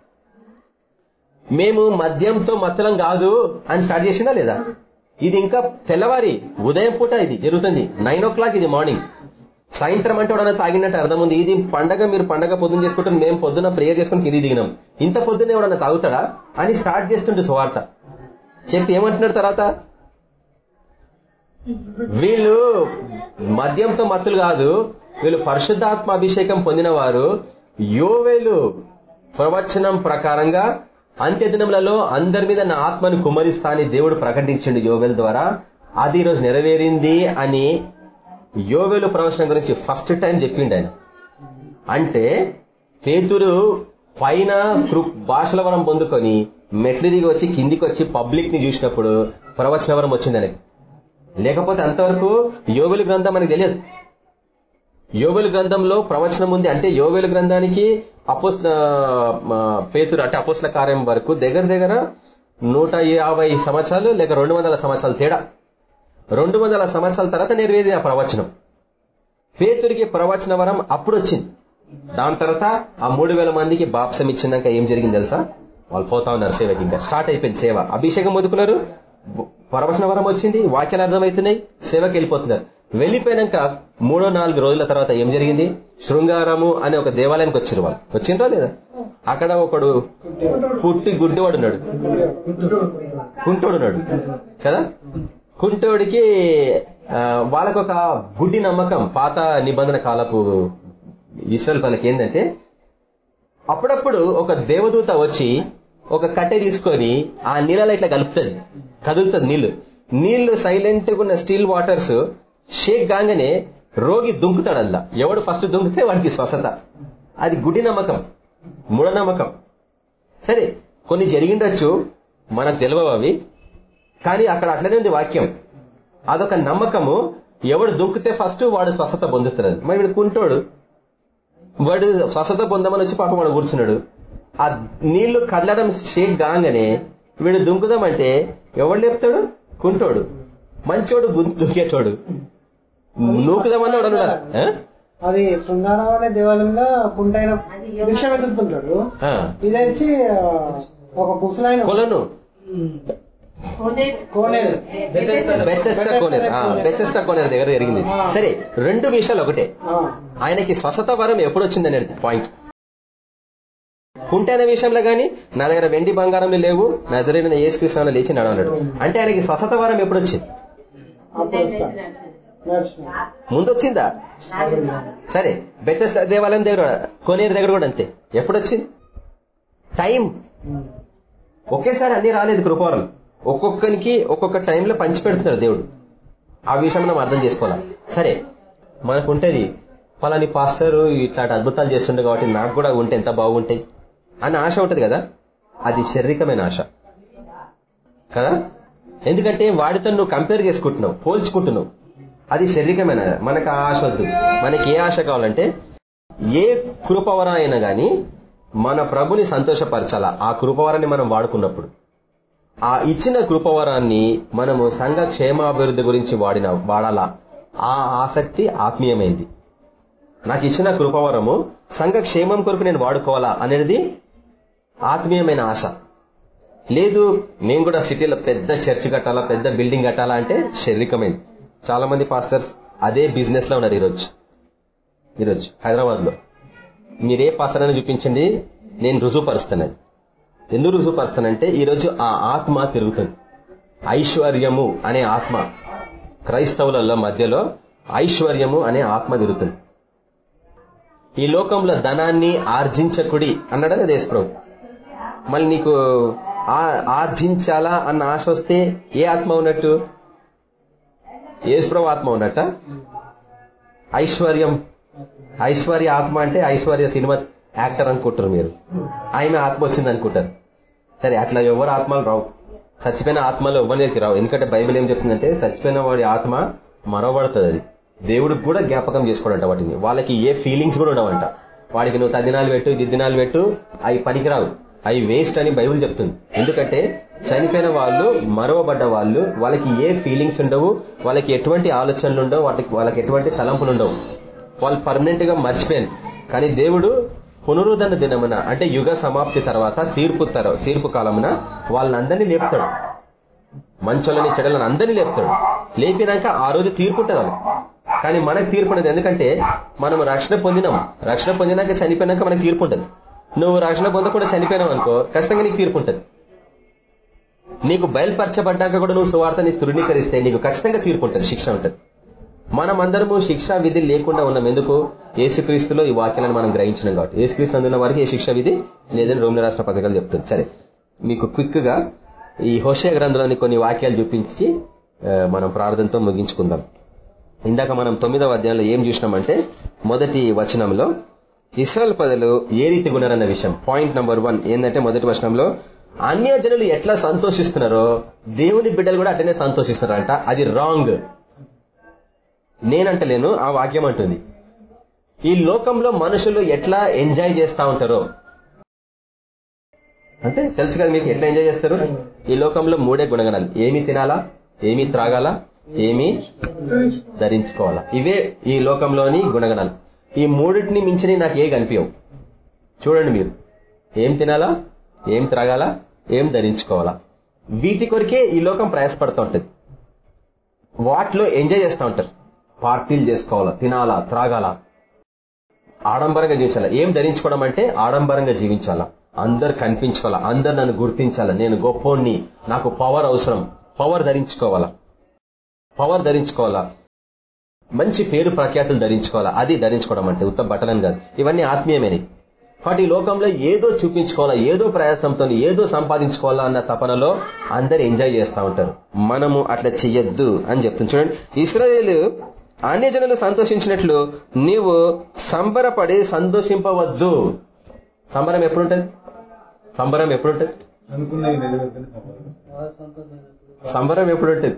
మేము మద్యంతో మత్తలం కాదు అని స్టార్ట్ చేసిందా లేదా? ఇది ఇంకా తెల్లవారి ఉదయం పూట ఇది జరుగుతుంది. నైన్ ఓ క్లాక్ ఇది మార్నింగ్ సాయంత్రం అంటే ఎవడన్నా తాగినట్టు అర్థం ఉంది. ఇది పండగ మీరు పండగ పొద్దున చేసుకుంటారు మేము పొద్దున ప్రేయర్ చేసుకుని ఇది దిగినాం. ఇంత పొద్దున్న ఎవడన్నా తాగుతాడా? అని స్టార్ట్ చేస్తుంటే సువార్త. చెప్పి ఏమంటున్నాడు తర్వాత? వీళ్ళు మద్యంతో మత్తులు కాదు వీళ్ళు పరిశుద్ధాత్మ అభిషేకం పొందిన వారు యోవేలు ప్రవచనం ప్రకారంగా అంత్య దినములలో అందరి మీద నా ఆత్మను కుమరిస్తాని దేవుడు ప్రకటించిండు యోవేల్ ద్వారా. అది ఈరోజు నెరవేరింది అని యోవేలు ప్రవచనం గురించి ఫస్ట్ టైం చెప్పిండు ఆయన. అంటే పేతురు పైన భాషల వరం పొందుకొని మెట్లు దిగి వచ్చి కిందికి వచ్చి పబ్లిక్ని చూసినప్పుడు ప్రవచన వరం వచ్చింది లేకపోతే అంతవరకు యోగుల గ్రంథం మనకు తెలియదు. యోవేలు గ్రంథంలో ప్రవచనం ఉంది అంటే యోవేలు గ్రంథానికి అపోస్ పేతురు అంటే అపోస్ల కార్యం వరకు దగ్గర దగ్గర నూట యాభై సంవత్సరాలు లేక రెండు వందల సంవత్సరాలు తేడా. రెండు వందల సంవత్సరాల తర్వాత నెరవేది ఆ ప్రవచనం. పేతురికి ప్రవచన వరం అప్పుడు వచ్చింది. దాని తర్వాత ఆ మూడు వేల మందికి బాప్సం ఇచ్చినాక ఏం జరిగింది తెలుసా? వాళ్ళు పోతా ఉన్నారు సేవకి ఇంకా. స్టార్ట్ అయిపోయింది సేవ. అభిషేకం వదుకున్నారు ప్రవచన వరం వచ్చింది. వాక్యాలు అర్థమవుతున్నాయి. సేవకి వెళ్ళిపోతున్నారు. వెళ్ళిపోయినాక మూడో నాలుగు రోజుల తర్వాత ఏం జరిగింది? శృంగారము అనే ఒక దేవాలయానికి వచ్చారు వాళ్ళు. వచ్చిండ్రా లేదా? అక్కడ ఒకడు పుట్టి గుడ్డివాడు ఉన్నాడు కుంటోడు ఉన్నాడు కదా? కుంటోడికి వాళ్ళకు ఒక బుడ్డి నమ్మకం పాత నిబంధన కాలపు ఇస్రాయల్ వాళ్ళకి ఏంటంటే అప్పుడప్పుడు ఒక దేవదూత వచ్చి ఒక కట్టె తీసుకొని ఆ నీళ్ళలో ఇట్లా కలుపుతుంది. కదులుతుంది నీళ్ళు నీళ్ళు సైలెంట్గా ఉన్న స్టీల్ వాటర్స్ షేక్ కాగానే రోగి దుంకుతాడు అందులో ఎవడు ఫస్ట్ దుంకితే వాడికి స్వస్థత. అది గుడి నమ్మకం మూఢనమ్మకం సరే కొన్ని జరిగిండొచ్చు మనకు తెలియవు అవి. కానీ అక్కడ అట్లనే ఉంది వాక్యం. అదొక నమ్మకము ఎవడు దుంకితే ఫస్ట్ వాడు స్వస్థత పొందుతున్నాడు మరి వీడు కుంటోడు. వాడు స్వస్థత పొందమని వచ్చి పాపం వాడు కూర్చున్నాడు. ఆ నీళ్ళు కదలడం షేక్ కాగానే వీడు దుంకుదామంటే ఎవడు లేపుతాడు? కుంటోడు. మంచోడు దుంకేటోడు. నూకుదామని అది శృంగారం అనే దేవాలయంలో కుంటైన భిక్ష వెతులుతుంటాడు ఇది వచ్చి ఒక ముసలాయన కొలను కోనేరు బెత్తెస్తా దగ్గర జరిగింది. సరే రెండు విషయాలు ఒకటే. ఆయనకి స్వస్థత వరం ఎప్పుడు వచ్చింది అనేది పాయింట్. కుంటైన విషయంలో గానీ నా దగ్గర వెండి బంగారంలో లేవు నజరైన ఏసుకృష్ణ లేచి నడవన్నాడు అంటే ఆయనకి స్వస్థత వరం ఎప్పుడు వచ్చింది? ముందు వచ్చిందా సరే బెత్తెస్తా దేవాలయం దగ్గర కొనేరు దగ్గర కూడా అంతే. ఎప్పుడు వచ్చింది టైం. ఒకేసారి అన్ని రాలేదు కృపవరం. ఒక్కొక్కరికి ఒక్కొక్క టైంలో పంచి దేవుడు. ఆ విషయం మనం అర్థం చేసుకోవాలి? సరే మనకుంటేది పలాని పాస్టర్ ఇట్లాంటి అద్భుతాలు చేస్తుండే కాబట్టి నాకు కూడా ఉంటే ఎంత బాగుంటాయి అని ఆశ ఉంటది కదా? అది శారీరకమైన ఆశ. కదా? ఎందుకంటే వాడితో నువ్వు కంపేర్ చేసుకుంటున్నావు పోల్చుకుంటున్నావు. అది శారీరకమైన మనకు ఆ ఆశ వద్దు. మనకి ఏ ఆశ కావాలంటే ఏ కృపవరం అయినా కానీ మన ప్రభుని సంతోషపరచాలా? ఆ కృపవరాన్ని మనం వాడుకున్నప్పుడు. ఆ ఇచ్చిన కృపవరాన్ని మనము సంఘ క్షేమాభివృద్ధి గురించి వాడిన వాడాలా? ఆ ఆసక్తి ఆత్మీయమైంది. నాకు ఇచ్చిన కృపవరము సంఘ క్షేమం కొరకు నేను వాడుకోవాలా అనేది ఆత్మీయమైన ఆశ. లేదు నేను కూడా సిటీలో పెద్ద చర్చ్ కట్టాలా పెద్ద బిల్డింగ్ కట్టాలా అంటే శారీరకమైంది. చాలా మంది పాస్టర్స్ అదే బిజినెస్లో ఉన్నారు ఈరోజు. ఈరోజు హైదరాబాద్లో మీరే పాస్టర్ అని చూపించండి నేను రుజువుపరుస్తానది ఎందుకు రుజువుపరుస్తానంటే ఈరోజు ఆ ఆత్మ తిరుగుతుంది. ఐశ్వర్యము అనే ఆత్మ క్రైస్తవులలో మధ్యలో ఐశ్వర్యము అనే ఆత్మ తిరుగుతుంది. ఈ లోకంలో ధనాన్ని ఆర్జించకుడి అన్నాడు కదా దేశప్రభు మళ్ళీ నీకు ఆర్జించాలా అన్న ఆశ వస్తే ఏ ఆత్మ ఉన్నట్టు? యేసుప్రభు ఆత్మ ఉన్నట్ట ఐశ్వర్యం. ఐశ్వర్య ఆత్మ అంటే ఐశ్వర్య సినిమా యాక్టర్ అనుకుంటారు మీరు. ఆయన ఆత్మ వచ్చింది అనుకుంటారు. సరే అట్లా ఎవరు ఆత్మలు రావు. చచ్చిపోయిన ఆత్మలు ఎవరికి రావు. ఎందుకంటే బైబిల్ ఏం చెప్తుందంటే చచ్చిపోయిన వాడి ఆత్మ మరవబడుతుంది. అది దేవుడికి కూడా జ్ఞాపకం చేసుకోడంట వాటిని. వాళ్ళకి ఏ ఫీలింగ్స్ కూడా ఉండవంట. వాడికి నువ్వు తదినాలు పెట్టు దిద్దినాలు పెట్టు అవి పనికిరావు. అవి వేస్ట్ అని బైబుల్ చెప్తుంది. ఎందుకంటే చనిపోయిన వాళ్ళు మరవబడ్డ వాళ్ళు వాళ్ళకి ఏ ఫీలింగ్స్ ఉండవు వాళ్ళకి ఎటువంటి ఆలోచనలు ఉండవు వాటికి వాళ్ళకి ఎటువంటి తలంపులు ఉండవు. వాళ్ళు పర్మనెంట్గా మర్చిపోయాను కానీ దేవుడు పునరుద్ధరణ దినమున అంటే యుగ సమాప్తి తర్వాత తీర్పు తీర్పు కాలమున వాళ్ళందరినీ లేపుతాడు. మంచోళ్ళని చెడలను అందరినీ లేపుతాడు. లేపినాక ఆ రోజు తీర్పు ఉంటుంది కానీ మనకు తీర్పు ఉండదు. ఎందుకంటే మనం రక్షణ పొందినాం. రక్షణ పొందినాక చనిపోయినాక మనకు తీర్పు ఉంటుంది. నువ్వు రక్షణ పొందకుండా చనిపోయినావు అనుకో ఖచ్చితంగా నీకు తీర్పు ఉంటుంది. నీకు బయలుపరచబడ్డాక కూడా నువ్వు సువార్తని తృణీకరిస్తే నీకు ఖచ్చితంగా తీర్పు ఉంటుంది శిక్ష ఉంటుంది. మనం అందరము శిక్షా విధి లేకుండా ఉన్నాం. ఎందుకు? ఏసుక్రీస్తులో ఈ వాక్యాలను మనం గ్రహించినాం కాబట్టి. ఏసుక్రీస్తు అందున్న వారికి ఏ శిక్షా విధి లేదని రోమిల రాష్ట్ర పథకాలు చెప్తుంది. సరే మీకు క్విక్గా ఈ హోషయ గ్రంథంలోని కొన్ని వాక్యాలు చూపించి మనం ప్రార్థనతో ముగించుకుందాం. ఇందాక మనం తొమ్మిదవ అధ్యాయంలో ఏం చూసినామంటే మొదటి వచనంలో ఇస్రాయల్ పదలు ఏ రీతి ఉన్నారన్న విషయం. పాయింట్ నంబర్ వన్ ఏంటంటే మొదటి వచనంలో అన్య జనులు ఎట్లా సంతోషిస్తున్నారో దేవుని బిడ్డలు కూడా అట్లనే సంతోషిస్తున్నారంట. అది రాంగ్ నేనంటలేను ఆ వాక్యం అంటుంది. ఈ లోకంలో మనుషులు ఎట్లా ఎంజాయ్ చేస్తా ఉంటారో? అంటే తెలుసు కదా మీకు ఎట్లా ఎంజాయ్ చేస్తారు? ఈ లోకంలో మూడే గుణగణాలు. ఏమి తినాలా? ఏమి త్రాగాలా? ఏమి ధరించుకోవాలా? ఇవే ఈ లోకంలోని గుణగణాలు. ఈ మూడింటిని మించినవి నాకు ఏ కనిపించవు. చూడండి మీరు. ఏం తినాలా? ఏం త్రాగాలా? ఏం ధరించుకోవాలా? వీటి కొరికే ఈ లోకం ప్రయాసపడుతూ ఉంటుంది. వాటిలో ఎంజాయ్ చేస్తూ ఉంటారు. పార్టీలు చేసుకోవాలా తినాలా త్రాగాలా? ఆడంబరంగా జీవించాలా? ఏం ధరించుకోవడం అంటే ఆడంబరంగా జీవించాలా? అందరు కనిపించుకోవాలా? అందరు నన్ను గుర్తించాలా? నేను గొప్పోణ్ణి నాకు పవర్ అవసరం. పవర్ ధరించుకోవాలా? పవర్ ధరించుకోవాలా? మంచి పేరు ప్రఖ్యాతులు ధరించుకోవాలా? అది ధరించుకోవడం అంటే ఉత్త బట్టలని కాదు ఇవన్నీ ఆత్మీయమేని ఈ లోకంలో ఏదో చూపించుకోవాలా ఏదో ప్రయాసంతో ఏదో సంపాదించుకోవాలా అన్న తపనలో అందరు ఎంజాయ్ చేస్తూ ఉంటారు. మనము అట్లా చెయ్యొద్దు అని చెప్తుంది. చూడండి ఇస్రాయేల్ అన్య జనులు సంతోషించినట్లు నీవు సంబరపడి సంతోషింపవద్దు. సంబరం ఎప్పుడుంటది? సంబరం ఎప్పుడుంటది? సంబరం ఎప్పుడుంటది?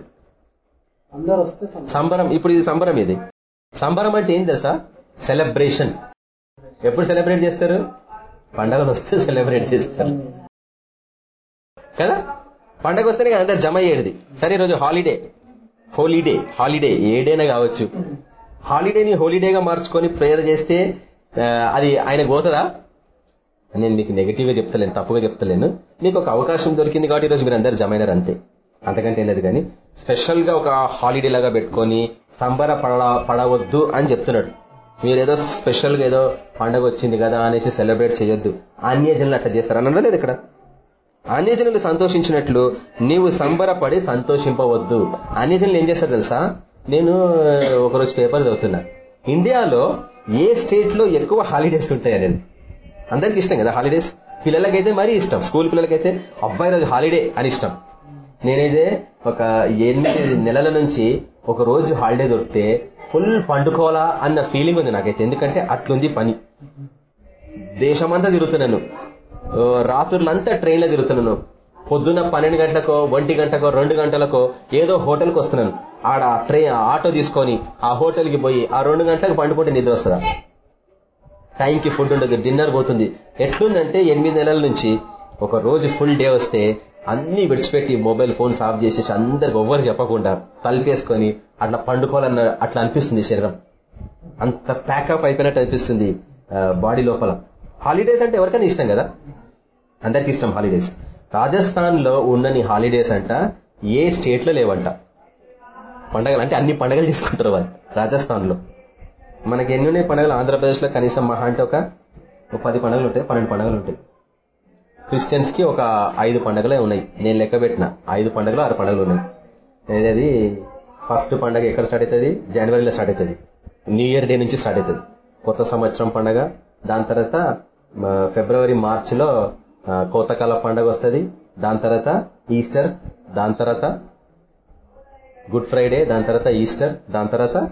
సంబరం. ఇప్పుడు ఇది సంబరం ఇది. సంబరం అంటే ఏం తెలుసా? సెలబ్రేషన్ ఎప్పుడు సెలబ్రేట్ చేస్తారు? పండగలు వస్తే సెలబ్రేట్ చేస్తారు. కదా? పండగ వస్తేనే కదా అందరు జమ అయ్యేది. సరే ఈరోజు హాలిడే హోలీడే హాలిడే ఏడైనా కావచ్చు. హాలిడేని హోలీడేగా మార్చుకొని ప్రేయర్ చేస్తే అది ఆయన పోతుందా? నేను మీకు నెగిటివ్గా చెప్తలేను తప్పుగా చెప్తలేను. మీకు ఒక అవకాశం దొరికింది కాబట్టి ఈరోజు మీరు అందరు జమైనారు అంతే. అంతకంటే లేదు కానీ స్పెషల్గా ఒక హాలిడే లాగా పెట్టుకొని సంబర పడవద్దు అని చెప్తున్నాడు. మీరు ఏదో స్పెషల్గా ఏదో పండగ వచ్చింది కదా అనేసి సెలబ్రేట్ చేయొద్దు. అన్యజనులు అట్లా చేస్తారు. అన్న లేదు ఇక్కడ. అన్యజనులు సంతోషించినట్లు నీవు సంబరపడి సంతోషింపవద్దు. అన్యజనులు ఏం చేస్తారు తెలుసా? నేను ఒకరోజు పేపర్ చదువుతున్నా. ఇండియాలో ఏ స్టేట్లో ఎక్కువ హాలిడేస్ ఉంటాయి నేను అందరికి ఇష్టం కదా హాలిడేస్ పిల్లలకైతే మరీ ఇష్టం. స్కూల్ పిల్లలకైతే అబ్బాయి రోజు హాలిడే అని ఇష్టం. నేనైతే ఒక ఎనిమిది నెలల నుంచి ఒక రోజు హాలిడే దొరికితే ఫుల్ పండుకోవాలా అన్న ఫీలింగ్ ఉంది నాకైతే. ఎందుకంటే అట్లుంది పని. దేశమంతా తిరుగుతున్నాను రాత్రులంతా ట్రైన్లో తిరుగుతున్నాను పొద్దున్న పన్నెండు గంటలకో ఒంటి గంటకో రెండు గంటలకో ఏదో హోటల్కి వస్తున్నాను ఆడ ట్రైన్ ఆటో తీసుకొని ఆ హోటల్కి పోయి ఆ రెండు గంటలకు పండుకుంటే నిద్ర వస్తుందా? టైంకి ఫుడ్ ఉండదు డిన్నర్ పోతుంది. ఎట్లుందంటే ఎనిమిది నెలల నుంచి ఒక రోజు ఫుల్ డే వస్తే అన్ని విడిచిపెట్టి మొబైల్ ఫోన్స్ ఆఫ్ చేసేసి అందరికి ఎవ్వరు చెప్పకుండా తలిపేసుకొని అట్లా పండుకోవాలన్న అట్లా అనిపిస్తుంది శరీరం. అంత ప్యాకప్ అయిపోయినట్టు అనిపిస్తుంది బాడీ లోపల. హాలిడేస్ అంటే ఎవరికైనా ఇష్టం కదా? అందరికి ఇష్టం హాలిడేస్ రాజస్థాన్లో ఉన్నని హాలిడేస్ అంట ఏ స్టేట్లో లేవంట. పండగలు అంటే అన్ని పండగలు తీసుకుంటారు వాళ్ళు రాజస్థాన్లో మనకి ఎన్ని ఉన్నాయి పండుగలు? ఆంధ్రప్రదేశ్లో కనీసం మహా అంటే ఒక పది పండుగలు ఉంటాయి పన్నెండు పండుగలు ఉంటాయి. క్రిస్టియన్స్కి ఒక ఐదు పండుగలే ఉన్నాయి. నేను లెక్క పెట్టిన. ఐదు పండుగలు ఆరు పండుగలు ఉన్నాయి. ఏదది? ఫస్ట్ పండుగ ఎక్కడ స్టార్ట్ అవుతుంది? జనవరిలో స్టార్ట్ అవుతుంది. న్యూ ఇయర్ డే నుంచి స్టార్ట్ అవుతుంది. కొత్త సంవత్సరం పండుగ. దాని తర్వాత ఫిబ్రవరి మార్చిలో కోతకాల పండుగ వస్తుంది. దాని తర్వాత ఈస్టర్ దాని తర్వాత గుడ్ ఫ్రైడే దాని తర్వాత ఈస్టర్ దాని తర్వాత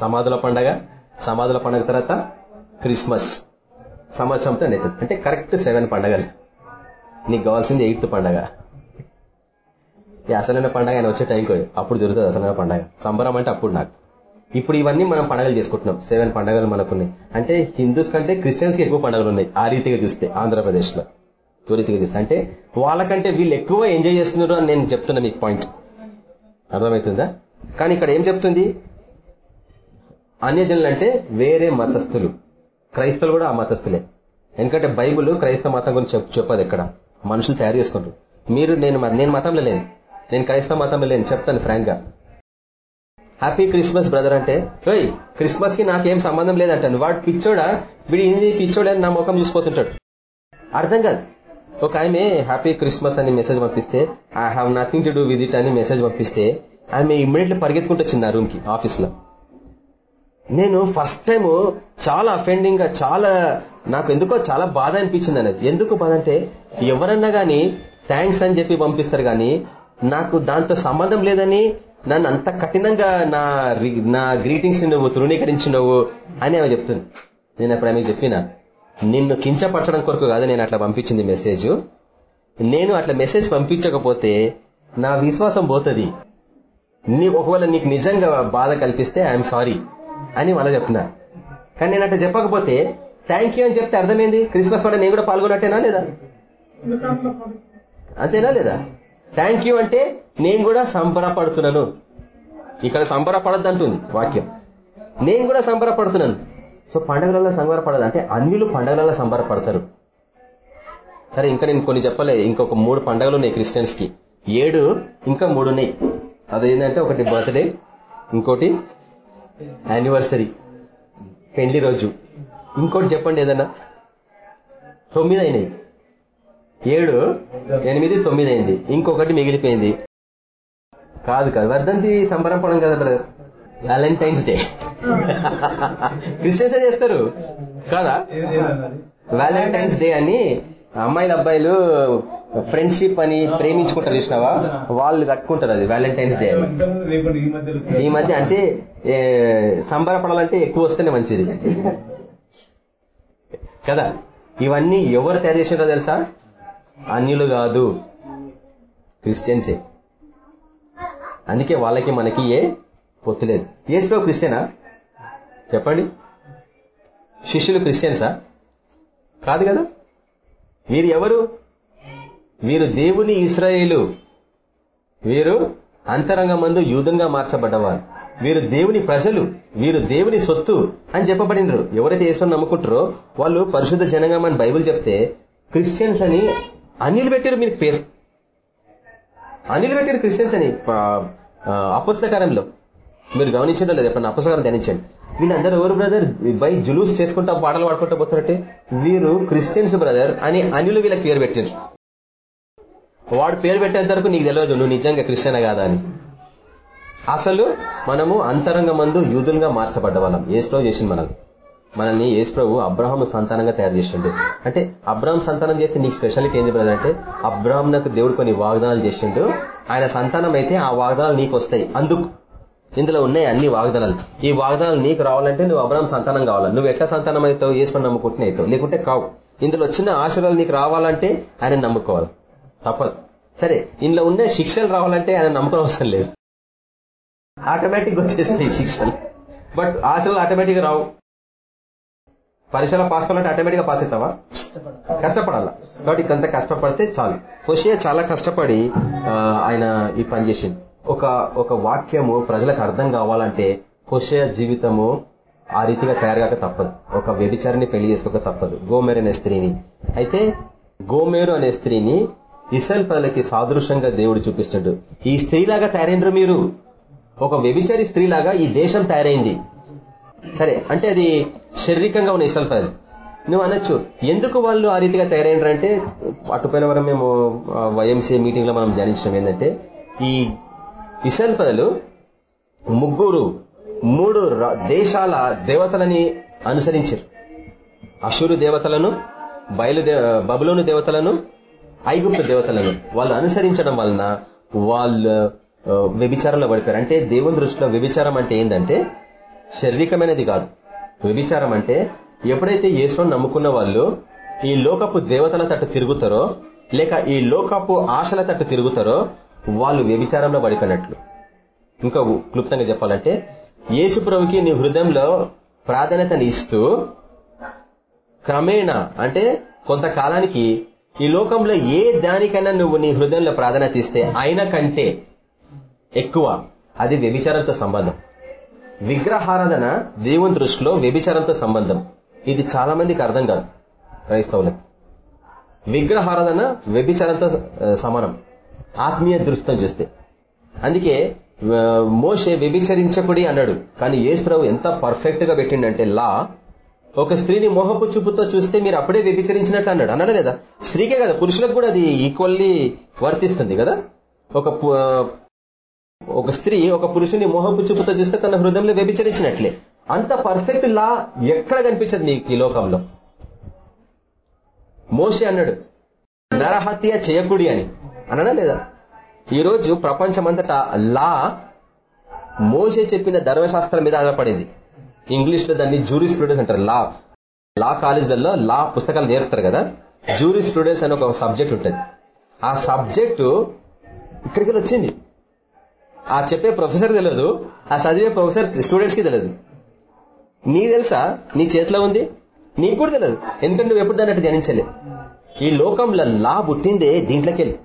సమాధుల పండగ సమాధుల పండగ తర్వాత క్రిస్మస్. సంవత్సరంతో అవుతుంది అంటే కరెక్ట్ సెవెన్ పండగలు. నీకు కావాల్సింది ఎయిత్ పండగ. ఈ అసలైన పండగ ఆయన వచ్చే టైంకి అప్పుడు జరుగుతుంది అసలైన పండగ. సంబరం అంటే అప్పుడు నాకు. ఇప్పుడు ఇవన్నీ మనం పండగలు చేసుకుంటున్నాం. సెవెన్ పండగలు మనకున్నాయి. అంటే హిందూస్ కంటే క్రిస్టియన్స్కి ఎక్కువ పండుగలు ఉన్నాయి ఆ రీతిగా చూస్తే ఆంధ్రప్రదేశ్లో. రీతిగా చూస్తే. అంటే వాళ్ళకంటే వీళ్ళు ఎక్కువ ఎంజాయ్ చేస్తున్నారు అని నేను చెప్తున్నా మీకు పాయింట్. అర్థమవుతుందా? కానీ ఇక్కడ ఏం చెప్తుంది? అన్యజనులు అంటే వేరే మతస్థులు. క్రైస్తవులు కూడా ఆ మతస్థులే ఎందుకంటే బైబుల్ క్రైస్తవ మతం గురించి చెప్పదు ఎక్కడ మనుషులు తయారు చేసుకుంటారు. మీరు నేను నేను మతంలో లేను. నేను క్రైస్తవ మతంలో లేను. చెప్తాను ఫ్రాంక్గా హ్యాపీ క్రిస్మస్ బ్రదర్ అంటే ఓయ్ క్రిస్మస్కి నాకేం సంబంధం లేదంటాను వాడు పిచ్చోడా? వీడు ఇది పిచ్చోడే నా ముఖం చూసిపోతుంటాడు అర్థం కాదు. ఒక ఆమె హ్యాపీ క్రిస్మస్ అని మెసేజ్ పంపిస్తే I have nothing to do with it అని మెసేజ్ పంపిస్తే ఆమె ఇమ్మీడియట్లీ పరిగెత్తుకుంటూ వచ్చింది ఆ రూమ్కి ఆఫీస్లో నేను ఫస్ట్ టైం చాలా అఫెండింగ్గా చాలా నాకు ఎందుకో చాలా బాధ అనిపించింది అనేది. ఎందుకు బాధ అంటే ఎవరన్నా కానీ థ్యాంక్స్ అని చెప్పి పంపిస్తారు కానీ నాకు దాంతో సంబంధం లేదని నన్ను అంత కఠినంగా నా నా గ్రీటింగ్స్ నువ్వు తృణీకరించినవు అని ఆమె చెప్తుంది. నేను అప్పుడు ఆమె చెప్పిన నిన్ను కించపరచడం కొరకు కాదు నేను అట్లా పంపించింది మెసేజ్ నేను అట్లా మెసేజ్ పంపించకపోతే నా విశ్వాసం పోతుంది. నీ ఒకవేళ నీకు నిజంగా బాధ కల్పిస్తే ఐఎమ్ సారీ అని వాళ్ళ చెప్తున్నా. కానీ నేను అట్లా చెప్పకపోతే థ్యాంక్ యూ అని చెప్తే అర్థమైంది? క్రిస్మస్ పండుగ నేను కూడా పాల్గొన్నట్టేనా లేదా? అంతేనా లేదా? థ్యాంక్ యూ అంటే నేను కూడా సంబరపడుతున్నాను. ఇక్కడ సంబరపడద్దు అంటుంది వాక్యం. నేను కూడా సంబరపడుతున్నాను. సో పండగలలో సంబరపడదు. అంటే అన్యులు పండగలలో సంబరపడతారు. సరే ఇంకా నేను కొన్ని చెప్పలే. ఇంకొక మూడు పండుగలు ఉన్నాయి క్రిస్టియన్స్కి ఏడు ఇంకా మూడు ఉన్నాయి. అదేంటంటే ఒకటి బర్త్డే ఇంకోటి యానివర్సరీ పెళ్ళి రోజు. ఇంకోటి చెప్పండి ఏదన్నా? తొమ్మిది అయినాయి ఏడు ఎనిమిది తొమ్మిది అయింది ఇంకొకటి మిగిలిపోయింది. కాదు కాదు. వర్ధంతి సంబరం పడం కదా బ్రదర్? వ్యాలంటైన్స్ డే క్రిస్టియన్స్ చేస్తారు. కాదా? వ్యాలంటైన్స్ డే అని అమ్మాయిలు అబ్బాయిలు ఫ్రెండ్షిప్ అని ప్రేమించుకుంటారు చూసినావా? వాళ్ళు కట్టుకుంటారు అది వ్యాలంటైన్స్ డే ఈ మధ్య అంటే సంబరపడాలంటే ఎక్కువ వస్తేనే మంచిది. కదా? ఇవన్నీ ఎవరు తయారు చేసినారో తెలుసా? అన్యులు కాదు. క్రిస్టియన్సే. అందుకే వాళ్ళకి మనకి ఏ పొత్తులేదు ఏసులో క్రిస్టియనా? చెప్పండి. శిష్యులు క్రిస్టియన్సా? కాదు కదా? మీరు ఎవరు? వీరు దేవుని ఇస్రాయేలు. వీరు అంతరంగ మందు యూదంగా మార్చబడ్డవారు. వీరు దేవుని ప్రజలు వీరు దేవుని సొత్తు అని చెప్పబడినరు. ఎవరైతే యేసుని నమ్ముకుంటారో వాళ్ళు పరిశుద్ధ జనంగా అని బైబుల్ చెప్తే క్రిస్టియన్స్ అని అనిల్ పెట్టారు మీకు పేరు. అనిల్ పెట్టారు క్రిస్టియన్స్ అని అపుస్తకారంలో మీరు గమనించడం లేదు ఎప్పుడన్నా అపుస్తకారం ధ్యానించండి. వీళ్ళందరూ ఎవరు బ్రదర్? బై జులూస్ చేసుకుంటా పాటలు పాడుకుంటా పోతున్నట్టే. వీరు క్రిస్టియన్స్ బ్రదర్ అని అనిలు వీళ్ళకి పేరు పెట్టారు వాడు పేరు పెట్టేంత వరకు నీకు తెలియదు నువ్వు నిజంగా క్రిస్టియన్ కాదా అని. అసలు మనము అంతరంగ మందు యూదులుగా మార్చబడ్డ వాళ్ళం. ఏసులో చేసింది మనం మనల్ని ఏసు ప్రభు అబ్రహాం సంతానంగా తయారు చేసిండు. అంటే అబ్రహాం సంతానం చేస్తే నీకు స్పెషాలిటీ ఏంది బ్రదర్ అంటే అబ్రహాంనకు దేవుడు కొన్ని వాగ్దానాలు చేసిండు. ఆయన సంతానం అయితే ఆ వాగ్దానాలు నీకు వస్తాయి. అందుకు ఇందులో ఉన్నాయి అన్ని వాగ్దానాలు. ఈ వాగ్దానాలు నీకు రావాలంటే నువ్వు అబ్రహం సంతానం కావాలి? నువ్వు ఎట్లా సంతానం అవుతావు? ఏసుకొని నమ్ముకుంటున్నావు? లేకుంటే కావు. ఇందులో వచ్చిన ఆశీర్వాదాలు నీకు రావాలంటే ఆయన నమ్ముకోవాలి. తప్పదు. సరే ఇందులో ఉండే శిక్షలు రావాలంటే ఆయన నమ్మకం అవసరం లేదు. ఆటోమేటిక్ వచ్చేస్తాయి శిక్షలు. బట్ ఆశలు ఆటోమేటిక్ రావు. పరీక్షలో పాస్ కావాలంటే ఆటోమేటిక్గా పాస్ అవుతావా? కష్టపడాలా. కాబట్టి ఇంకంత కష్టపడితే చాలు. హుషే చాలా కష్టపడి ఆయన ఈ పని చేసింది ఒక ఒక వాక్యము ప్రజలకు అర్థం కావాలంటే హుషయ జీవితము ఆ రీతిగా తయారుగాక తప్పదు. ఒక వ్యభిచారిని పెళ్ళి చేసుకోక తప్పదు. గోమేరు అనే స్త్రీని. అయితే గోమేరు అనే స్త్రీని ఇసల్ ప్రజలకి సాదృశ్యంగా దేవుడు చూపిస్తాడు. ఈ స్త్రీలాగా తయారైనరు మీరు? ఒక వ్యభిచారి స్త్రీలాగా ఈ దేశం తయారైంది. సరే అంటే అది శారీరకంగా ఉన్న ఇసల్ ప్రజలు నువ్వు అనొచ్చు ఎందుకు వాళ్ళు ఆ రీతిగా తయారైనరంటే అటుపైన వరం మేము వైఎంసీ మీటింగ్లో మనం ధ్యానించడం ఏంటంటే ఈ ఇసల్ ప్రజలు ముగ్గురు మూడు దేశాల దేవతలని అనుసరించారు. అశూరు దేవతలను బయలు బబులోను దేవతలను ఐగుప్త దేవతలను వాళ్ళు అనుసరించడం వలన వాళ్ళ వ్యభిచారంలో పడిపోయారు. అంటే దేవుని దృష్టిలో వ్యభిచారం అంటే ఏంటంటే శారీరకమైనది కాదు. వ్యభిచారం అంటే ఎప్పుడైతే యేసును నమ్ముకున్న వాళ్ళు ఈ లోకపు దేవతల తట్టు తిరుగుతారో లేక ఈ లోకపు ఆశల తట్టు తిరుగుతారో వాళ్ళు వ్యభిచారంలో పడిపోయినట్లు. ఇంకా క్లుప్తంగా చెప్పాలంటే యేసు ప్రభుకి నీ హృదయంలో ప్రాధాన్యతని ఇస్తూ క్రమేణా అంటే కొంతకాలానికి ఈ లోకంలో ఏ దానికైనా నువ్వు నీ హృదయంలో ప్రాధాన్యత ఇస్తే ఆయన కంటే ఎక్కువ అది వ్యభిచారంతో సంబంధం. విగ్రహారాధన దేవుని దృష్టిలో వ్యభిచారంతో సంబంధం. ఇది చాలా మందికి అర్థం కాదు క్రైస్తవులకు. విగ్రహారాధన వ్యభిచారంతో సమానం. ఆత్మీయ దృష్టితో చూస్తే. అందుకే మోసే మోషే వ్యభిచరించకుడి అన్నాడు. కానీ యేసు ప్రభు ఎంత పర్ఫెక్ట్గా పెట్టిండంటే లా ఒక స్త్రీని మోహపు చూపుతో చూస్తే మీరు అప్పుడే వ్యభిచరించినట్లు అన్నాడు. అన్నాడు లేదా? స్త్రీకే కదా పురుషులకు కూడా అది ఈక్వల్లీ వర్తిస్తుంది కదా? ఒక పు- ఒక స్త్రీ ఒక పురుషుని మోహపు చూపుతో చూస్తే తన హృదయంలో వ్యభిచరించినట్లే. అంత పర్ఫెక్ట్ లా ఎక్కడ కనిపించదు నీకు ఈ లోకంలో? మోషి అన్నాడు నరహత్య చేయకుడి అని. అన్నాడా లేదా? ఈరోజు ప్రపంచమంతటా లా మోసే చెప్పిన ధర్మశాస్త్రం మీద ఆధారపడింది. ఇంగ్లీష్లో దాన్ని జూరీ స్టూడెంట్స్ అంటారు లా. లా కాలేజ్లలో లా పుస్తకాలు నేర్పుతారు కదా? జూరీ స్టూడెంట్స్ అని ఒక సబ్జెక్ట్ ఉంటుంది. ఆ సబ్జెక్టు ఇక్కడికి వచ్చింది. ఆ చెప్పే ప్రొఫెసర్ తెలియదు ఆ చదివే ప్రొఫెసర్ స్టూడెంట్స్కి తెలియదు నీ తెలుసా? నీ చేతిలో ఉంది? నీకు కూడా తెలియదు ఎందుకంటే నువ్వు ఎప్పుడు దాన్ని అట్టు ధ్యానించలే. ఈ లోకంలో లా పుట్టిందే దీంట్లోకెళ్ళి.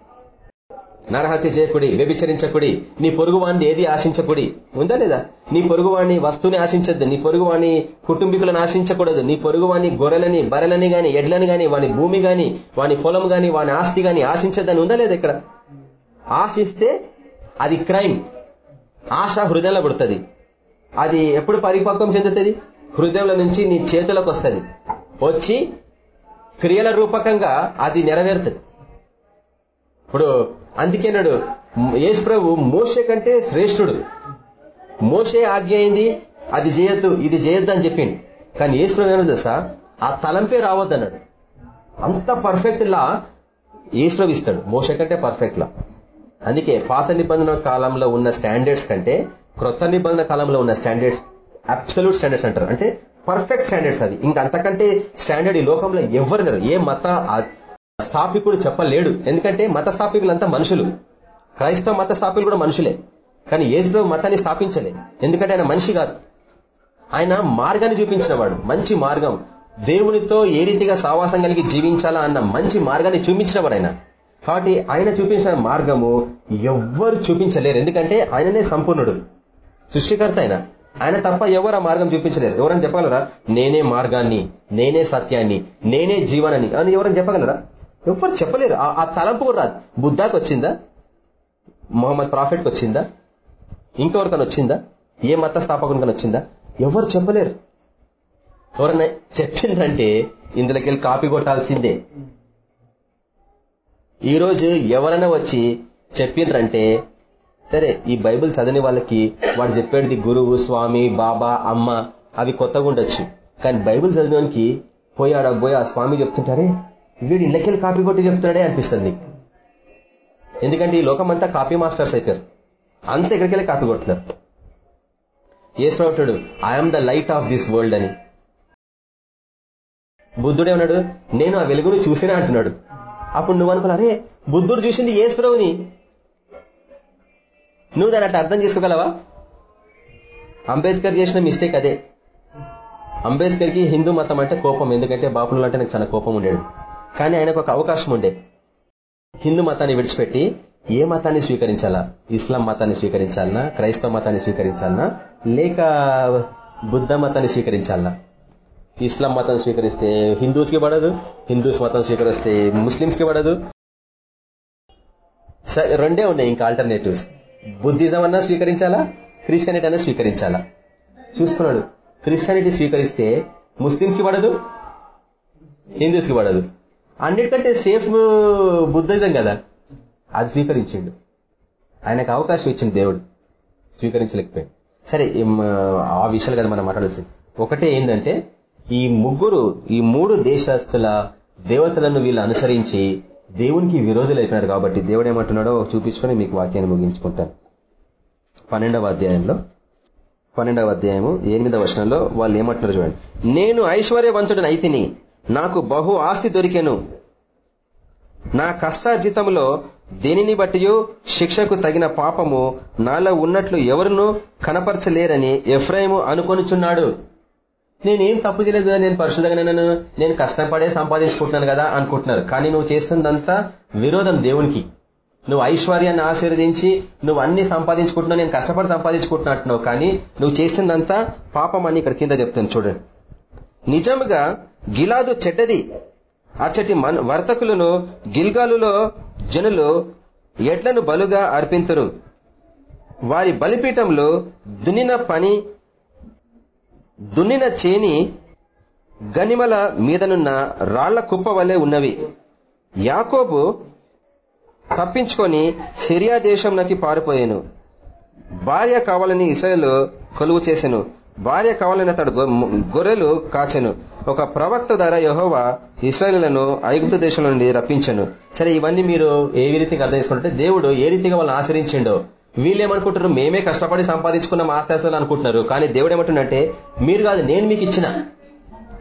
నరహత్య చేయకుడి వ్యభిచరించకుడి నీ పొరుగువాణ్ణి ఏది ఆశించకుడి? ఉందా లేదా? నీ పొరుగువాణ్ణి వస్తువుని ఆశించద్దు నీ పొరుగువాణి కుటుంబీకులను ఆశించకూడదు నీ పొరుగువాణి గొర్రెలని బర్రెలని గాని ఎడ్లని గాని వాని భూమి గాని వాని పొలం గాని వాని ఆస్తి గాని ఆశించద్దని ఉందా లేదా ఇక్కడ? ఆశిస్తే అది క్రైమ్. ఆశ హృదయంలో పుడుతుంది. అది ఎప్పుడు పరిపక్వం చెందుతుంది? హృదయంలో నుంచి నీ చేతులకు వస్తుంది. వచ్చి క్రియల రూపకంగా అది నెరవేరుతుంది. ఇప్పుడు అందుకేనాడు యేసు ప్రభు మోషే కంటే శ్రేష్ఠుడు. మోషే ఆజ్ఞ అయింది అది చేయొద్దు ఇది చేయొద్దు అని చెప్పింది కానీ యేసు ప్రభు ఏమన్నా తెలుసా? ఆ తలంపే రావద్దన్నాడు. అంత పర్ఫెక్ట్ లా యేసు ప్రభు ఇస్తాడు మోసే కంటే పర్ఫెక్ట్ లా. అందుకే పాత నిబంధన కాలంలో ఉన్న స్టాండర్డ్స్ కంటే క్రొత్త నిబంధన కాలంలో ఉన్న స్టాండర్డ్స్ అబ్సల్యూట్ స్టాండర్డ్స్ అంటారు. అంటే పర్ఫెక్ట్ స్టాండర్డ్స్ అది ఇంకా అంతకంటే స్టాండర్డ్ ఈ లోకంలో ఎవరు ఏ మత స్థాపికుడు చెప్పలేడు. ఎందుకంటే మత స్థాపికులంతా మనుషులు. క్రైస్తవ మత స్థాపికులు కూడా మనుషులే. కానీ ఏసులో మతాన్ని స్థాపించలే. ఎందుకంటే ఆయన మనిషి కాదు. ఆయన మార్గాన్ని చూపించిన వాడు మంచి మార్గం. దేవునితో ఏ రీతిగా సావాసం కలిగి జీవించాలా అన్న మంచి మార్గాన్ని చూపించినవాడు ఆయన. కాబట్టి ఆయన చూపించిన మార్గము ఎవ్వరు చూపించలేరు. ఎందుకంటే ఆయననే సంపూర్ణుడు. సృష్టికర్త ఆయన. ఆయన తప్ప ఎవరు ఆ మార్గం చూపించలేరు. ఎవరైనా చెప్పగలరా? నేనే మార్గాన్ని నేనే సత్యాన్ని నేనే జీవనాన్ని అని ఎవరైనా చెప్పగలరా? ఎవరు చెప్పలేరు. ఆ- తలంపు కూడా రాదు. బుద్ధాకి వచ్చిందా? మొహమ్మద్ ప్రాఫిట్కి వచ్చిందా? ఇంకెవరికైనా వచ్చిందా? ఏ మత స్థాపకునికైనా వచ్చిందా? ఎవరు చెప్పలేరు. ఎవరన్నా చెప్పిండ్రంటే ఇందులోకి వెళ్ళి కాపీ కొట్టాల్సిందే. ఈ రోజు ఎవరైనా వచ్చి చెప్పిండ్రంటే సరే ఈ బైబిల్ చదివిన వాళ్ళకి వాడు చెప్పేది గురువు స్వామి బాబా అమ్మ అవి కొత్తగా ఉండొచ్చు. కానీ బైబిల్ చదివినకి పోయాడా పోయి ఆ స్వామి చెప్తుంటారే? వీడు ఇళ్ళకెళ్ళి కాపీ కొట్టి చెప్తున్నాడే అనిపిస్తుంది నీకు. ఎందుకంటే ఈ లోకం అంతా కాపీ మాస్టర్స్ అయిపోయారు. అంత ఎక్కడికెళ్ళి కాపీ కొట్టున్నారు ఏ ప్రవక్తుడు I am the light of this world అని. బుద్ధుడే ఉన్నాడు నేను ఆ వెలుగును చూసినా అంటున్నాడు. అప్పుడు నువ్వు అనుకున్నా అరే బుద్ధుడు చూసింది ఏసుప్రభుని నువ్వు దాని అట్లా అర్థం చేసుకోగలవా? అంబేద్కర్ చేసిన మిస్టేక్ అదే. అంబేద్కర్కి హిందూ మతం అంటే కోపం ఎందుకంటే బాపులు అంటే నాకు చాలా కోపం ఉండేది. కానీ ఆయనకు ఒక అవకాశం ఉండే. హిందూ మతాన్ని విడిచిపెట్టి ఏ మతాన్ని స్వీకరించాలా? ఇస్లాం మతాన్ని స్వీకరించాలనా? క్రైస్తవ మతాన్ని స్వీకరించాలనా? లేక బుద్ధ మతాన్ని స్వీకరించాలనా? ఇస్లాం మతాన్ని స్వీకరిస్తే హిందూస్కి పడదు హిందూస్ మతం స్వీకరిస్తే ముస్లింస్కి పడదు రెండే ఉన్నాయి ఇంకా ఆల్టర్నేటివ్స్ బుద్ధిజం అన్నా స్వీకరించాలా? క్రిస్టియానిటీ అన్నా స్వీకరించాలా? చూసుకున్నాడు. క్రిస్టియానిటీ స్వీకరిస్తే ముస్లింస్కి పడదు హిందూస్కి పడదు. అన్నిటికంటే సేఫ్ బుద్ధిజం కదా? అది స్వీకరించిండు. ఆయనకు అవకాశం ఇచ్చింది దేవుడు. స్వీకరించలేకపోయాడు. సరే ఆ విషయాలు కదా మనం మాట్లాడాల్సింది. ఒకటే ఏంటంటే ఈ ముగ్గురు ఈ మూడు దేశస్తుల దేవతలను వీళ్ళు అనుసరించి దేవునికి విరోధులు అయిపోయినారు కాబట్టి దేవుడు ఏమంటున్నాడో చూపించుకొని మీకు వాక్యాన్ని ముగించుకుంటాను. పన్నెండవ అధ్యాయంలో పన్నెండవ అధ్యాయము ఎనిమిదవ వచనంలో వాళ్ళు ఏమంటున్నారు చూడండి. నేను ఐశ్వర్యవంతుడిని అయితిని. నాకు బహు ఆస్తి దొరికెను. నా కష్టార్జితంలో దేనిని బట్టి శిక్షకు తగిన పాపము నాలో ఉన్నట్లు ఎవరునూ కనపరచలేరని ఎఫ్రాయిము అనుకొనిచున్నాడు. నేనేం తప్పు చేయలేదు కదా నేను పరిశుద్ధంగా నేను నేను కష్టపడే సంపాదించుకుంటున్నాను కదా అనుకుంటున్నారు. కానీ నువ్వు చేస్తుందంతా విరోధం దేవునికి. నువ్వు ఐశ్వర్యాన్ని ఆశీర్వదించి నువ్వు అన్ని సంపాదించుకుంటున్నావు నేను కష్టపడి సంపాదించుకుంటున్నట్టున్నావు కానీ నువ్వు చేసిందంతా పాపం అని ఇక్కడ కింద చెప్తాను చూడండి. నిజముగా గిలాదు చెడ్డది. అచ్చటి మన్ వర్తకులను గిల్గాలులో జనులు ఎడ్లను బలుగా అర్పింతురు. వారి బలిపీఠంలో దున్నిన పని దున్నిన చేని గనిమల మీదనున్న రాళ్ళ కుప్ప వలె ఉన్నవి. యాకోబు తప్పించుకొని సిరియా దేశంలోకి పారిపోయాను. భార్య కావాలని ఇస్రాయల్ కొలువు చేశాను భార్య కావాలని అతడు గొర్రెలు కాచెను. ఒక ప్రవక్త ద్వారా యహోవా ఇస్రాయలను ఐగుప్త దేశం నుండి రప్పించను. సరే ఇవన్నీ మీరు ఏ రీతిగా అర్థం చేసుకుంటే దేవుడు ఏ రీతిగా వాళ్ళని ఆశ్రయించిండో. వీళ్ళేమనుకుంటారు మేమే కష్టపడి సంపాదించుకున్న ఆస్తాసాలు అనుకుంటున్నారు. కానీ దేవుడు ఏమంటుండంటే మీరు కాదు నేను మీకు ఇచ్చిన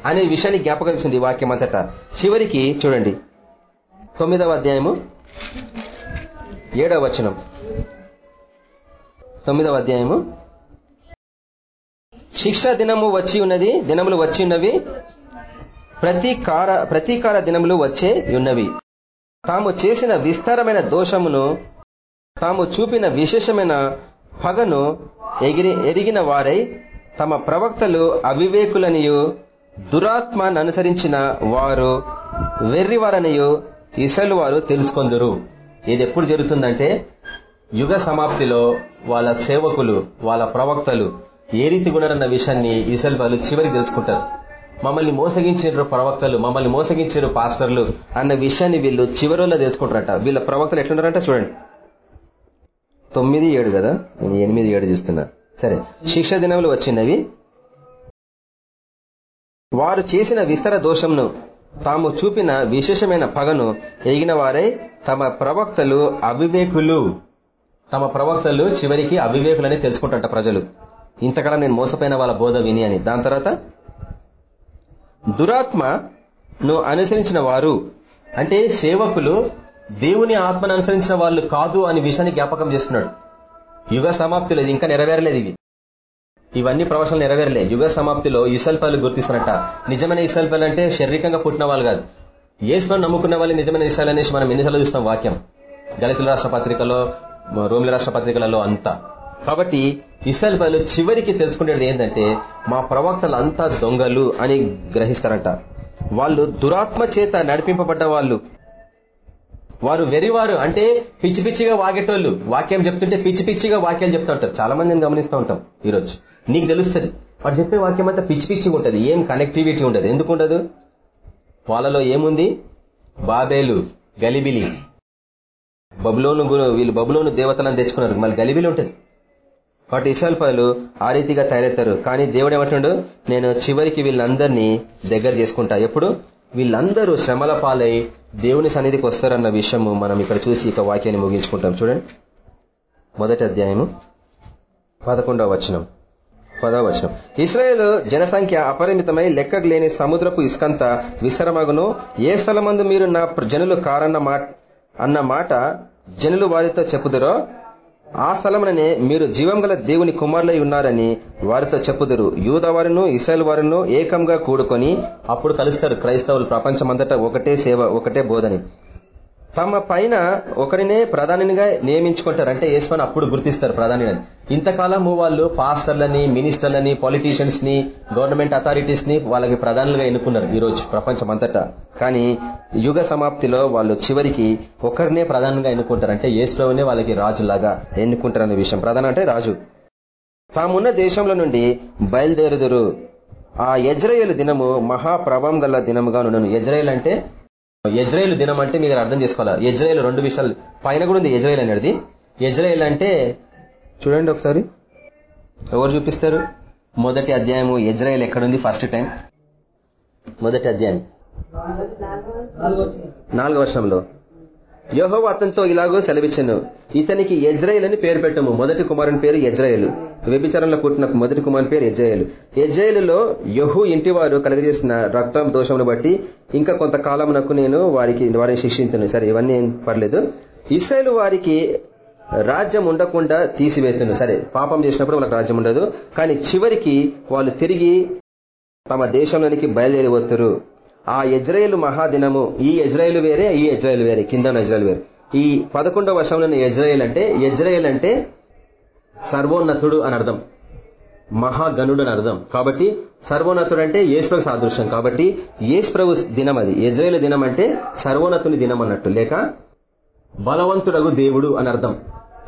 అనే విషయాన్ని జ్ఞాపకం చేసింది వాక్యం అంతటా. చివరికి చూడండి. తొమ్మిదవ అధ్యాయము ఏడవ వచనం. తొమ్మిదవ అధ్యాయము శిక్ష దినము వచ్చి ఉన్నది దినములు వచ్చి ఉన్నవి. ప్రతీకార ప్రతీకార దినములు వచ్చే ఉన్నవి. తాము చేసిన విస్తారమైన దోషమును తాము చూపిన విశేషమైన పగను ఎగిరి ఎరిగిన వారై తమ ప్రవక్తలు అవివేకులనియు దురాత్మను అనుసరించిన వారు వెర్రివారనియు ఇసలు వారు తెలుసుకొందరు. ఇది ఎప్పుడు జరుగుతుందంటే యుగ సమాప్తిలో వాళ్ళ సేవకులు వాళ్ళ ప్రవక్తలు ఏ రీతి ఉన్నారన్న విషయాన్ని ఇసల్ వాళ్ళు చివరికి తెలుసుకుంటారు. మమ్మల్ని మోసగించారు ప్రవక్తలు మమ్మల్ని మోసగించారు పాస్టర్లు అన్న విషయాన్ని వీళ్ళు చివరిలో తెలుసుకుంటారట. వీళ్ళ ప్రవక్తలు ఎట్లున్నారంట చూడండి. తొమ్మిది ఏడు కదా? నేను ఎనిమిది ఏడు చూస్తున్నా. సరే శిక్ష దినములు వచ్చినవి. వారు చేసిన విస్తర దోషంను తాము చూపిన విశేషమైన పగను ఎగిన వారై తమ ప్రవక్తలు అవివేకులు. తమ ప్రవక్తలు చివరికి అవివేకులని తెలుసుకుంటారట ప్రజలు. ఇంతకాలం నేను మోసపోయిన వాళ్ళ బోధ విని అని. దాని తర్వాత దురాత్మను అనుసరించిన వారు అంటే సేవకులు దేవుని ఆత్మను అనుసరించిన వాళ్ళు కాదు అని విషయాన్ని జ్ఞాపకం చేస్తున్నాడు. యుగ సమాప్తి లేదు ఇంకా నెరవేరలేదు ఇవి. ఇవన్నీ ప్రవచనాలు నెరవేరలే. యుగ సమాప్తిలో ఇసల్పాలు గుర్తిస్తున్నట్ట నిజమైన ఇసల్పాలు అంటే శారీరకంగా పుట్టిన వాళ్ళు కాదు. ఏసులో నమ్ముకున్న వాళ్ళు నిజమైన ఇసాలు అనేసి మనం ఎన్నిసార్లు చూస్తాం వాక్యం. దళితుల రాష్ట్ర పత్రికలో రోమిల రాష్ట్ర పత్రికలలో అంతా. కాబట్టి ఇసల్ పలు చివరికి తెలుసుకునేది ఏంటంటే మా ప్రవక్తలు అంతా దొంగలు అని గ్రహిస్తారంట. వాళ్ళు దురాత్మ చేత నడిపింపబడ్డ వాళ్ళు. వారు వెరివారు అంటే పిచ్చి పిచ్చిగా వాగేటోళ్ళు. వాక్యం చెప్తుంటే పిచ్చి పిచ్చిగా వాక్యాలు చెప్తూ ఉంటారు. చాలా మంది నేను గమనిస్తూ ఉంటాం ఈరోజు. నీకు తెలుస్తుంది. వాడు చెప్పే వాక్యం అంతా పిచ్చి పిచ్చిగా ఉంటుంది. ఏం కనెక్టివిటీ ఉండదు. ఎందుకు ఉండదు? వాళ్ళలో ఏముంది? బాబేలు గలిబిలి. బబులోను వీళ్ళు బబులోను దేవతలను తెచ్చుకున్నారు. మళ్ళీ గలిబిలి ఉంటుంది. కాబట్టి ఇసాల్పాలు ఆ రీతిగా తయారవుతారు. కానీ దేవుడు ఏమంటున్నాడు? నేను చివరికి వీళ్ళందరినీ దగ్గర చేసుకుంటా. ఎప్పుడు? వీళ్ళందరూ శ్రమల పాలై దేవుని సన్నిధికి వస్తారన్న విషయము మనం ఇక్కడ చూసి ఇక వాక్యాన్ని ముగించుకుంటాం. చూడండి. మొదటి అధ్యాయము పదకొండవ వచనం. పదవ వచనం. ఇస్రాయేల్ జనసంఖ్య అపరిమితమై లెక్కకు లేని సముద్రపు ఇసుకంత విస్తరమగును. ఏ స్థలమందు మీరు నా జనులు కారన్న మాట అన్న మాట జనులు వారితో చెప్పుదరో ఆ స్థలముననే మీరు జీవం గల దేవుని కుమారులై ఉన్నారని వారితో చెప్పుదురు. యూద వారిను ఇస్రాయల్ వారిను ఏకంగా కూడుకొని అప్పుడు కలుస్తారు. క్రైస్తవులు ప్రపంచమంతటా ఒకటే సేవ ఒకటే బోధని. తమ పైన ఒకరినే ప్రధానిగా నియమించుకుంటారు. అంటే యేసుని అప్పుడు గుర్తిస్తారు ప్రధాని అని ఇంతకాలము వాళ్ళు పాస్టర్లని మినిస్టర్లని పాలిటీషియన్స్ని గవర్నమెంట్ అథారిటీస్ని వాళ్ళకి ప్రధానులుగా ఎన్నుకున్నారు ఈ రోజు ప్రపంచం అంతటా కానీ యుగ సమాప్తిలో వాళ్ళు చివరికి ఒకరినే ప్రధానంగా ఎన్నుకుంటారు. అంటే యేసులోనే వాళ్ళకి రాజులాగా ఎన్నుకుంటారు అనే విషయం. ప్రధాన అంటే రాజు. తామున్న దేశంలో నుండి బయలుదేరుదురు. ఆ యజ్రయేలు దినము మహాప్రభం గల దినముగా ఉండను యజ్రయేల్ అంటే యజ్రాయిల్ దినం అంటే మీరు అర్థం చేసుకోవాలి? యజ్రాయిల్ రెండు విషయాలు. పైన కూడా ఉంది యజ్రాయిల్ అనేది. యజ్రాయిల్ అంటే చూడండి ఒకసారి. ఎవరు చూపిస్తారు? మొదటి అధ్యాయము యజ్రాయిల్ ఎక్కడుంది? ఫస్ట్ టైం మొదటి అధ్యాయం. నాలుగో వర్షంలో యహోవ అతనితో ఇలాగో సెలవిచ్చను. ఇతనికి ఎజ్రాయిల్ అని పేరు పెట్టము. మొదటి కుమారుని పేరు ఎజ్రాయిల్ వ్యభిచారంలో పుట్టిన మొదటి కుమారుని పేరు ఎజ్రాయిల్ ఎజ్రాయిల్లో యహు ఇంటి వారు కలగజేసిన రక్తం దోషమును బట్టి ఇంకా కొంతకాలమునకు నేను వారికి వారిని శిక్షించను. సరే ఇవన్నీ ఏం పర్లేదు. ఇస్రాయల్ వారికి రాజ్యం ఉండకుండా తీసివేతును. సరే పాపం చేసినప్పుడు వాళ్ళకి రాజ్యం ఉండదు. కానీ చివరికి వాళ్ళు తిరిగి తమ దేశంలోనికి బయలుదేరిపోతురు. ఆ ఎజ్రాయిల్ మహాదినము ఈ ఎజ్రాయిల్ వేరే ఈ ఎజ్రాయిల్ వేరే కింద నజ్రాయిల్ వేరే. ఈ పదకొండవ వర్షంలోని ఎజ్రాయిల్ అంటే ఎజ్రాయిల్ అంటే సర్వోన్నతుడు అని అర్థం. మహాగణుడు అని అర్థం. కాబట్టి సర్వోన్నతుడు అంటే ఏసుప్రభు సాదృశ్యం. కాబట్టి ఏసుప్రభు దినం అది. ఎజ్రాయిల్ దినం అంటే సర్వోన్నతుని దినం అన్నట్టు. లేక బలవంతుడగు దేవుడు అని అర్థం.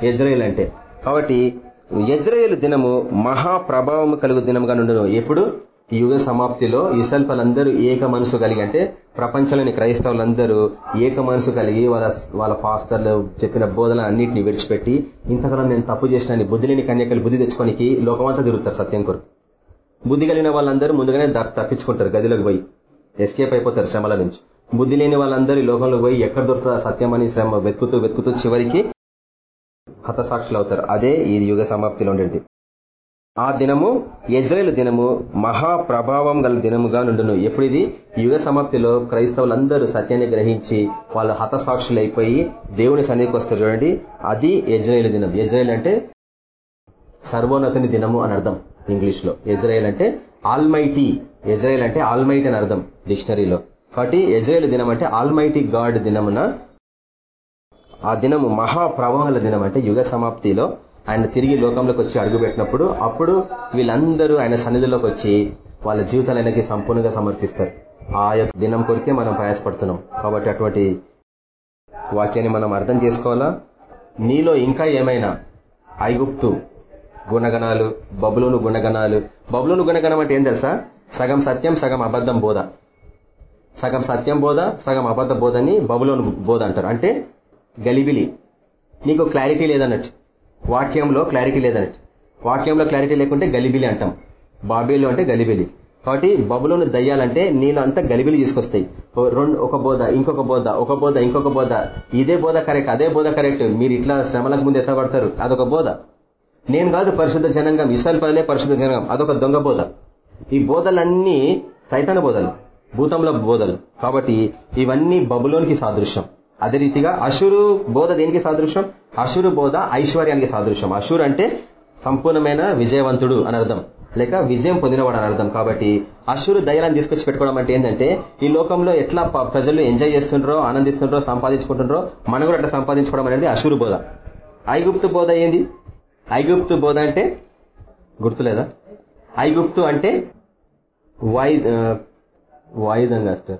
ఎజ్రాయిల్ అంటే కాబట్టి ఎజ్రాయేల్ దినము మహాప్రభావం కలుగు దినంగా నుండును. ఎప్పుడు? యుగ సమాప్తిలో ఇసల్పలందరూ ఏక మనసు కలిగి అంటే ప్రపంచంలోని క్రైస్తవులందరూ ఏక మనసు కలిగి వాళ్ళ వాళ్ళ పాస్టర్లు చెప్పిన బోధన అన్నింటినీ విడిచిపెట్టి ఇంతకాలం నేను తప్పు చేసిన బుద్ధి లేని కన్యకలు బుద్ధి తెచ్చుకోనికి లోకమంతా తిరుగుతారు సత్యం కొరకు. బుద్ధి కలిగిన వాళ్ళందరూ ముందుగానే తప్పించుకుంటారు గదిలోకి పోయి. ఎస్కేప్ అయిపోతారు శ్రమల నుంచి. బుద్ధి లేని వాళ్ళందరూ లోకంలో పోయి ఎక్కడ దొరుకుతుందా సత్యం అని శ్రమ వెతుకుతూ వెతుకుతూ చివరికి హతసాక్షులు అవుతారు అదే ఈ యుగ సమాప్తిలో ఉండేది. ఆ దినము ఎజ్రాయిల్ దినము మహాప్రభావం గల దినముగా నుండును. ఎప్పుడు ఇది యుగ సమాప్తిలో క్రైస్తవులందరూ సత్యాన్ని గ్రహించి వాళ్ళు హతసాక్షులు అయిపోయి దేవుని సన్నిధికి వస్తారు చూడండి. అది ఎజ్రాయిల్ దినం. ఎజ్రాయిల్ అంటే సర్వోన్నతుని దినము అని అర్థం ఇంగ్లీష్లో అంటే ఆల్మైటీ. ఎజ్రాయిల్ అంటే ఆల్మైటీ అని అర్థం డిక్షనరీలో. కాబట్టి ఎజ్రాయిల్ దినం అంటే ఆల్మైటీ గాడ్ దినమున ఆ దినము మహాప్రభావాల దినం అంటే యుగ సమాప్తిలో ఆయన తిరిగి లోకంలోకి వచ్చి అడుగుపెట్టినప్పుడు అప్పుడు వీళ్ళందరూ ఆయన సన్నిధిలోకి వచ్చి వాళ్ళ జీవితాలు ఆయనకి సంపూర్ణంగా సమర్పిస్తారు. ఆ యొక్క దినం కొరికే మనం ప్రయాసపడుతున్నాం. కాబట్టి అటువంటి వాక్యాన్ని మనం అర్థం చేసుకోవాలా? నీలో ఇంకా ఏమైనా ఐగుప్తు గుణగణాలు బబులోను గుణగణాలు బబులోను గుణగణం అంటే ఏం తెలుసా? సగం సత్యం సగం అబద్ధం బోధ. సగం సత్యం బోధ సగం అబద్ధ బోధని బబులోను బోధ అంటారు. అంటే గలిబిలి. నీకు క్లారిటీ లేదన్నట్టు. వాక్యంలో క్లారిటీ లేదన్నట్టు వాక్యంలో క్లారిటీ లేకుంటే గలిబిలి అంటాం. బాబేలు అంటే గలిబిలి. కాబట్టి బబులోను దయ్యాలంటే నీళ్ళు అంతా గలిబిలి తీసుకొస్తాయి. రెండు ఒక బోధ ఇంకొక బోధ ఒక బోధ ఇంకొక బోధ. ఇదే బోధ కరెక్ట్ అదే బోధ కరెక్ట్. మీరు ఇట్లా శ్రమలకు ముందు ఎత్తబడతారు అదొక బోధ. నేను కాదు పరిశుద్ధ జనంగం ఇసాల్ పదలే పరిశుద్ధ జనంగం. అదొక దొంగ బోధ. ఈ బోధలన్నీ సైతాన బోధలు భూతంలో బోధలు. కాబట్టి ఇవన్నీ బబులోనికి సాదృశ్యం. అదే రీతిగా అశురు బోధ దేనికి సాదృశ్యం? అశురు బోధ ఐశ్వర్యానికి సాదృశ్యం. అశురు అంటే సంపూర్ణమైన విజయవంతుడు అని అర్థం. లేక విజయం పొందినవాడు అని అర్థం. కాబట్టి అశురు దయాలను తీసుకొచ్చి పెట్టుకోవడం అంటే ఏంటంటే ఈ లోకంలో ఎట్లా ప్రజలు ఎంజాయ్ చేస్తుండ్రో ఆనందిస్తుండ్రో సంపాదించుకుంటుండ్రో మనం కూడా అట్లా సంపాదించుకోవడం అనేది అశురు బోధ. ఐగుప్తు బోధ ఏంది? ఐగుప్తు బోధ అంటే గుర్తులేదా? ఐగుప్తు అంటే వాయి వాయిదం కాస్టర్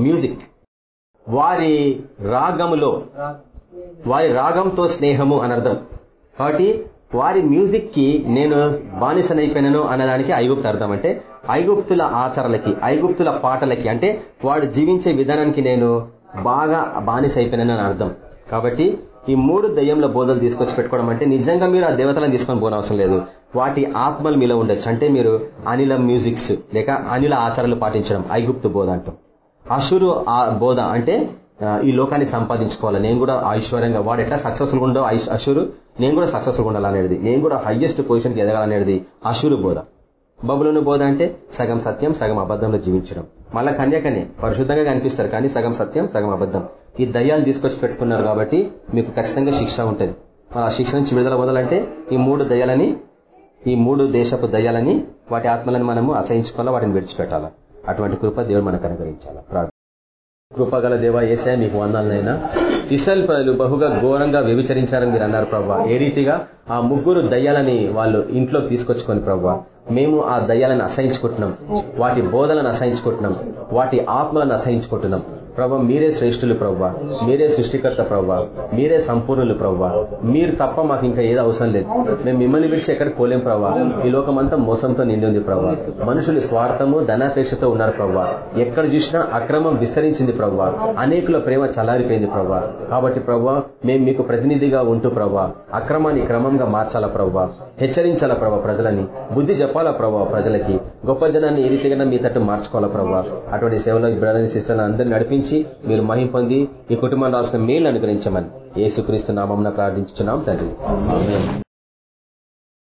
మ్యూజిక్. వారి రాగములో వారి రాగంతో స్నేహము అని అర్థం కాబట్టి వారి మ్యూజిక్కి నేను బానిసనైపోయినాను అన్నదానికి ఐగుప్తు అర్థం. అంటే ఐగుప్తుల ఆచరణలకి ఐగుప్తుల పాటలకి అంటే వాడు జీవించే విధానానికి నేను బాగా బానిస అయిపోయినాను అని అర్థం. కాబట్టి ఈ మూడు దయ్యంలో బోధలు తీసుకొచ్చి పెట్టుకోవడం అంటే నిజంగా మీరు ఆ దేవతలను తీసుకొని పోనవసరం లేదు. వాటి ఆత్మలు మీలో ఉండొచ్చు. అంటే మీరు అనిల మ్యూజిక్స్ లేక అనిల ఆచారాలు పాటించడం ఐగుప్తు బోధ అంటాం. అసురు బోధ అంటే ఈ లోకాన్ని సంపాదించుకోవాలి. నేను కూడా ఐశ్వర్యంగా వాడు ఎట్లా సక్సెస్ఫుల్ ఉండో అసురు నేను కూడా సక్సెస్ఫుల్ ఉండాలనేది. నేను కూడా హయ్యెస్ట్ పొజిషన్కి ఎదగాలనేది అసురు బోధ. బబులోని బోధ అంటే సగం సత్యం సగం అబద్ధంలో జీవించడం. మళ్ళా కన్యాకనే పరిశుద్ధంగా కనిపిస్తారు కానీ సగం సత్యం సగం అబద్ధం. ఈ దయ్యాలు తీసుకొచ్చి పెట్టుకున్నారు కాబట్టి మీకు ఖచ్చితంగా శిక్ష ఉంటుంది. ఆ శిక్ష నుంచి విడుదల వదలంటే ఈ మూడు దయ్యాలని ఈ మూడు దేశపు దయ్యాలని వాటి ఆత్మలను మనము అసహించుకోవాలా వాటిని విడిచిపెట్టాలా. అటువంటి కృప దేవుడు మనకు అనుగ్రహించాలా. ప్రార్థన. కృపగల దేవ ఏసా మీకు వందాలనైనా ఇసల్ ప్రజలు బహుగా ఘోరంగా వ్యభిచరించారని మీరు అన్నారు ప్రభా ఏ రీతిగా ఆ ముగ్గురు దయ్యాలని వాళ్ళు ఇంట్లోకి తీసుకొచ్చుకొని ప్రభా మేము ఆ దయ్యాలను అసహించుకుంటున్నాం. వాటి బోధలను అసహించుకుంటున్నాం. వాటి ఆత్మలను అసహించుకుంటున్నాం. ప్రభా మీరే శ్రేష్ఠులు ప్రభా. మీరే సృష్టికర్త ప్రభా. మీరే సంపూర్ణులు ప్రభా. మీరు తప్ప మాకు ఇంకా ఏదో అవసరం లేదు. మేము మిమ్మల్ని విడిచి ఎక్కడ కోలేం ప్రవ్వా ఈ లోకమంతా మోసంతో నిండి ఉంది ప్రవ్వా మనుషులు స్వార్థము ధనాపేక్షతో ఉన్నారు ప్రభా. ఎక్కడ చూసినా అక్రమం విస్తరించింది ప్రవ్వా అనేకుల ప్రేమ చలారిపోయింది ప్రవ్వా కాబట్టి ప్రభా మేము మీకు ప్రతినిధిగా ఉంటూ ప్రవ్వా అక్రమాన్ని క్రమంగా మార్చాలా ప్రవ్వా హెచ్చరించాలా ప్రభా ప్రజలని? బుద్ధి చెప్పాలా ప్రభా ప్రజలకి? గొప్ప జనాన్ని ఏ రీతిగా మీ తట్టు మార్చుకోవాలా ప్రభా? అటువంటి సేవలో బ్రదర్ సిస్టర్ని అందరినీ నడిపించి దీవించి మీరు మహిం పొంది ఈ కుటుంబం రాసిన మేలు అనుగ్రహించమని ఏసుక్రీస్తు నామం ప్రార్థించున్నాం తండ్రి.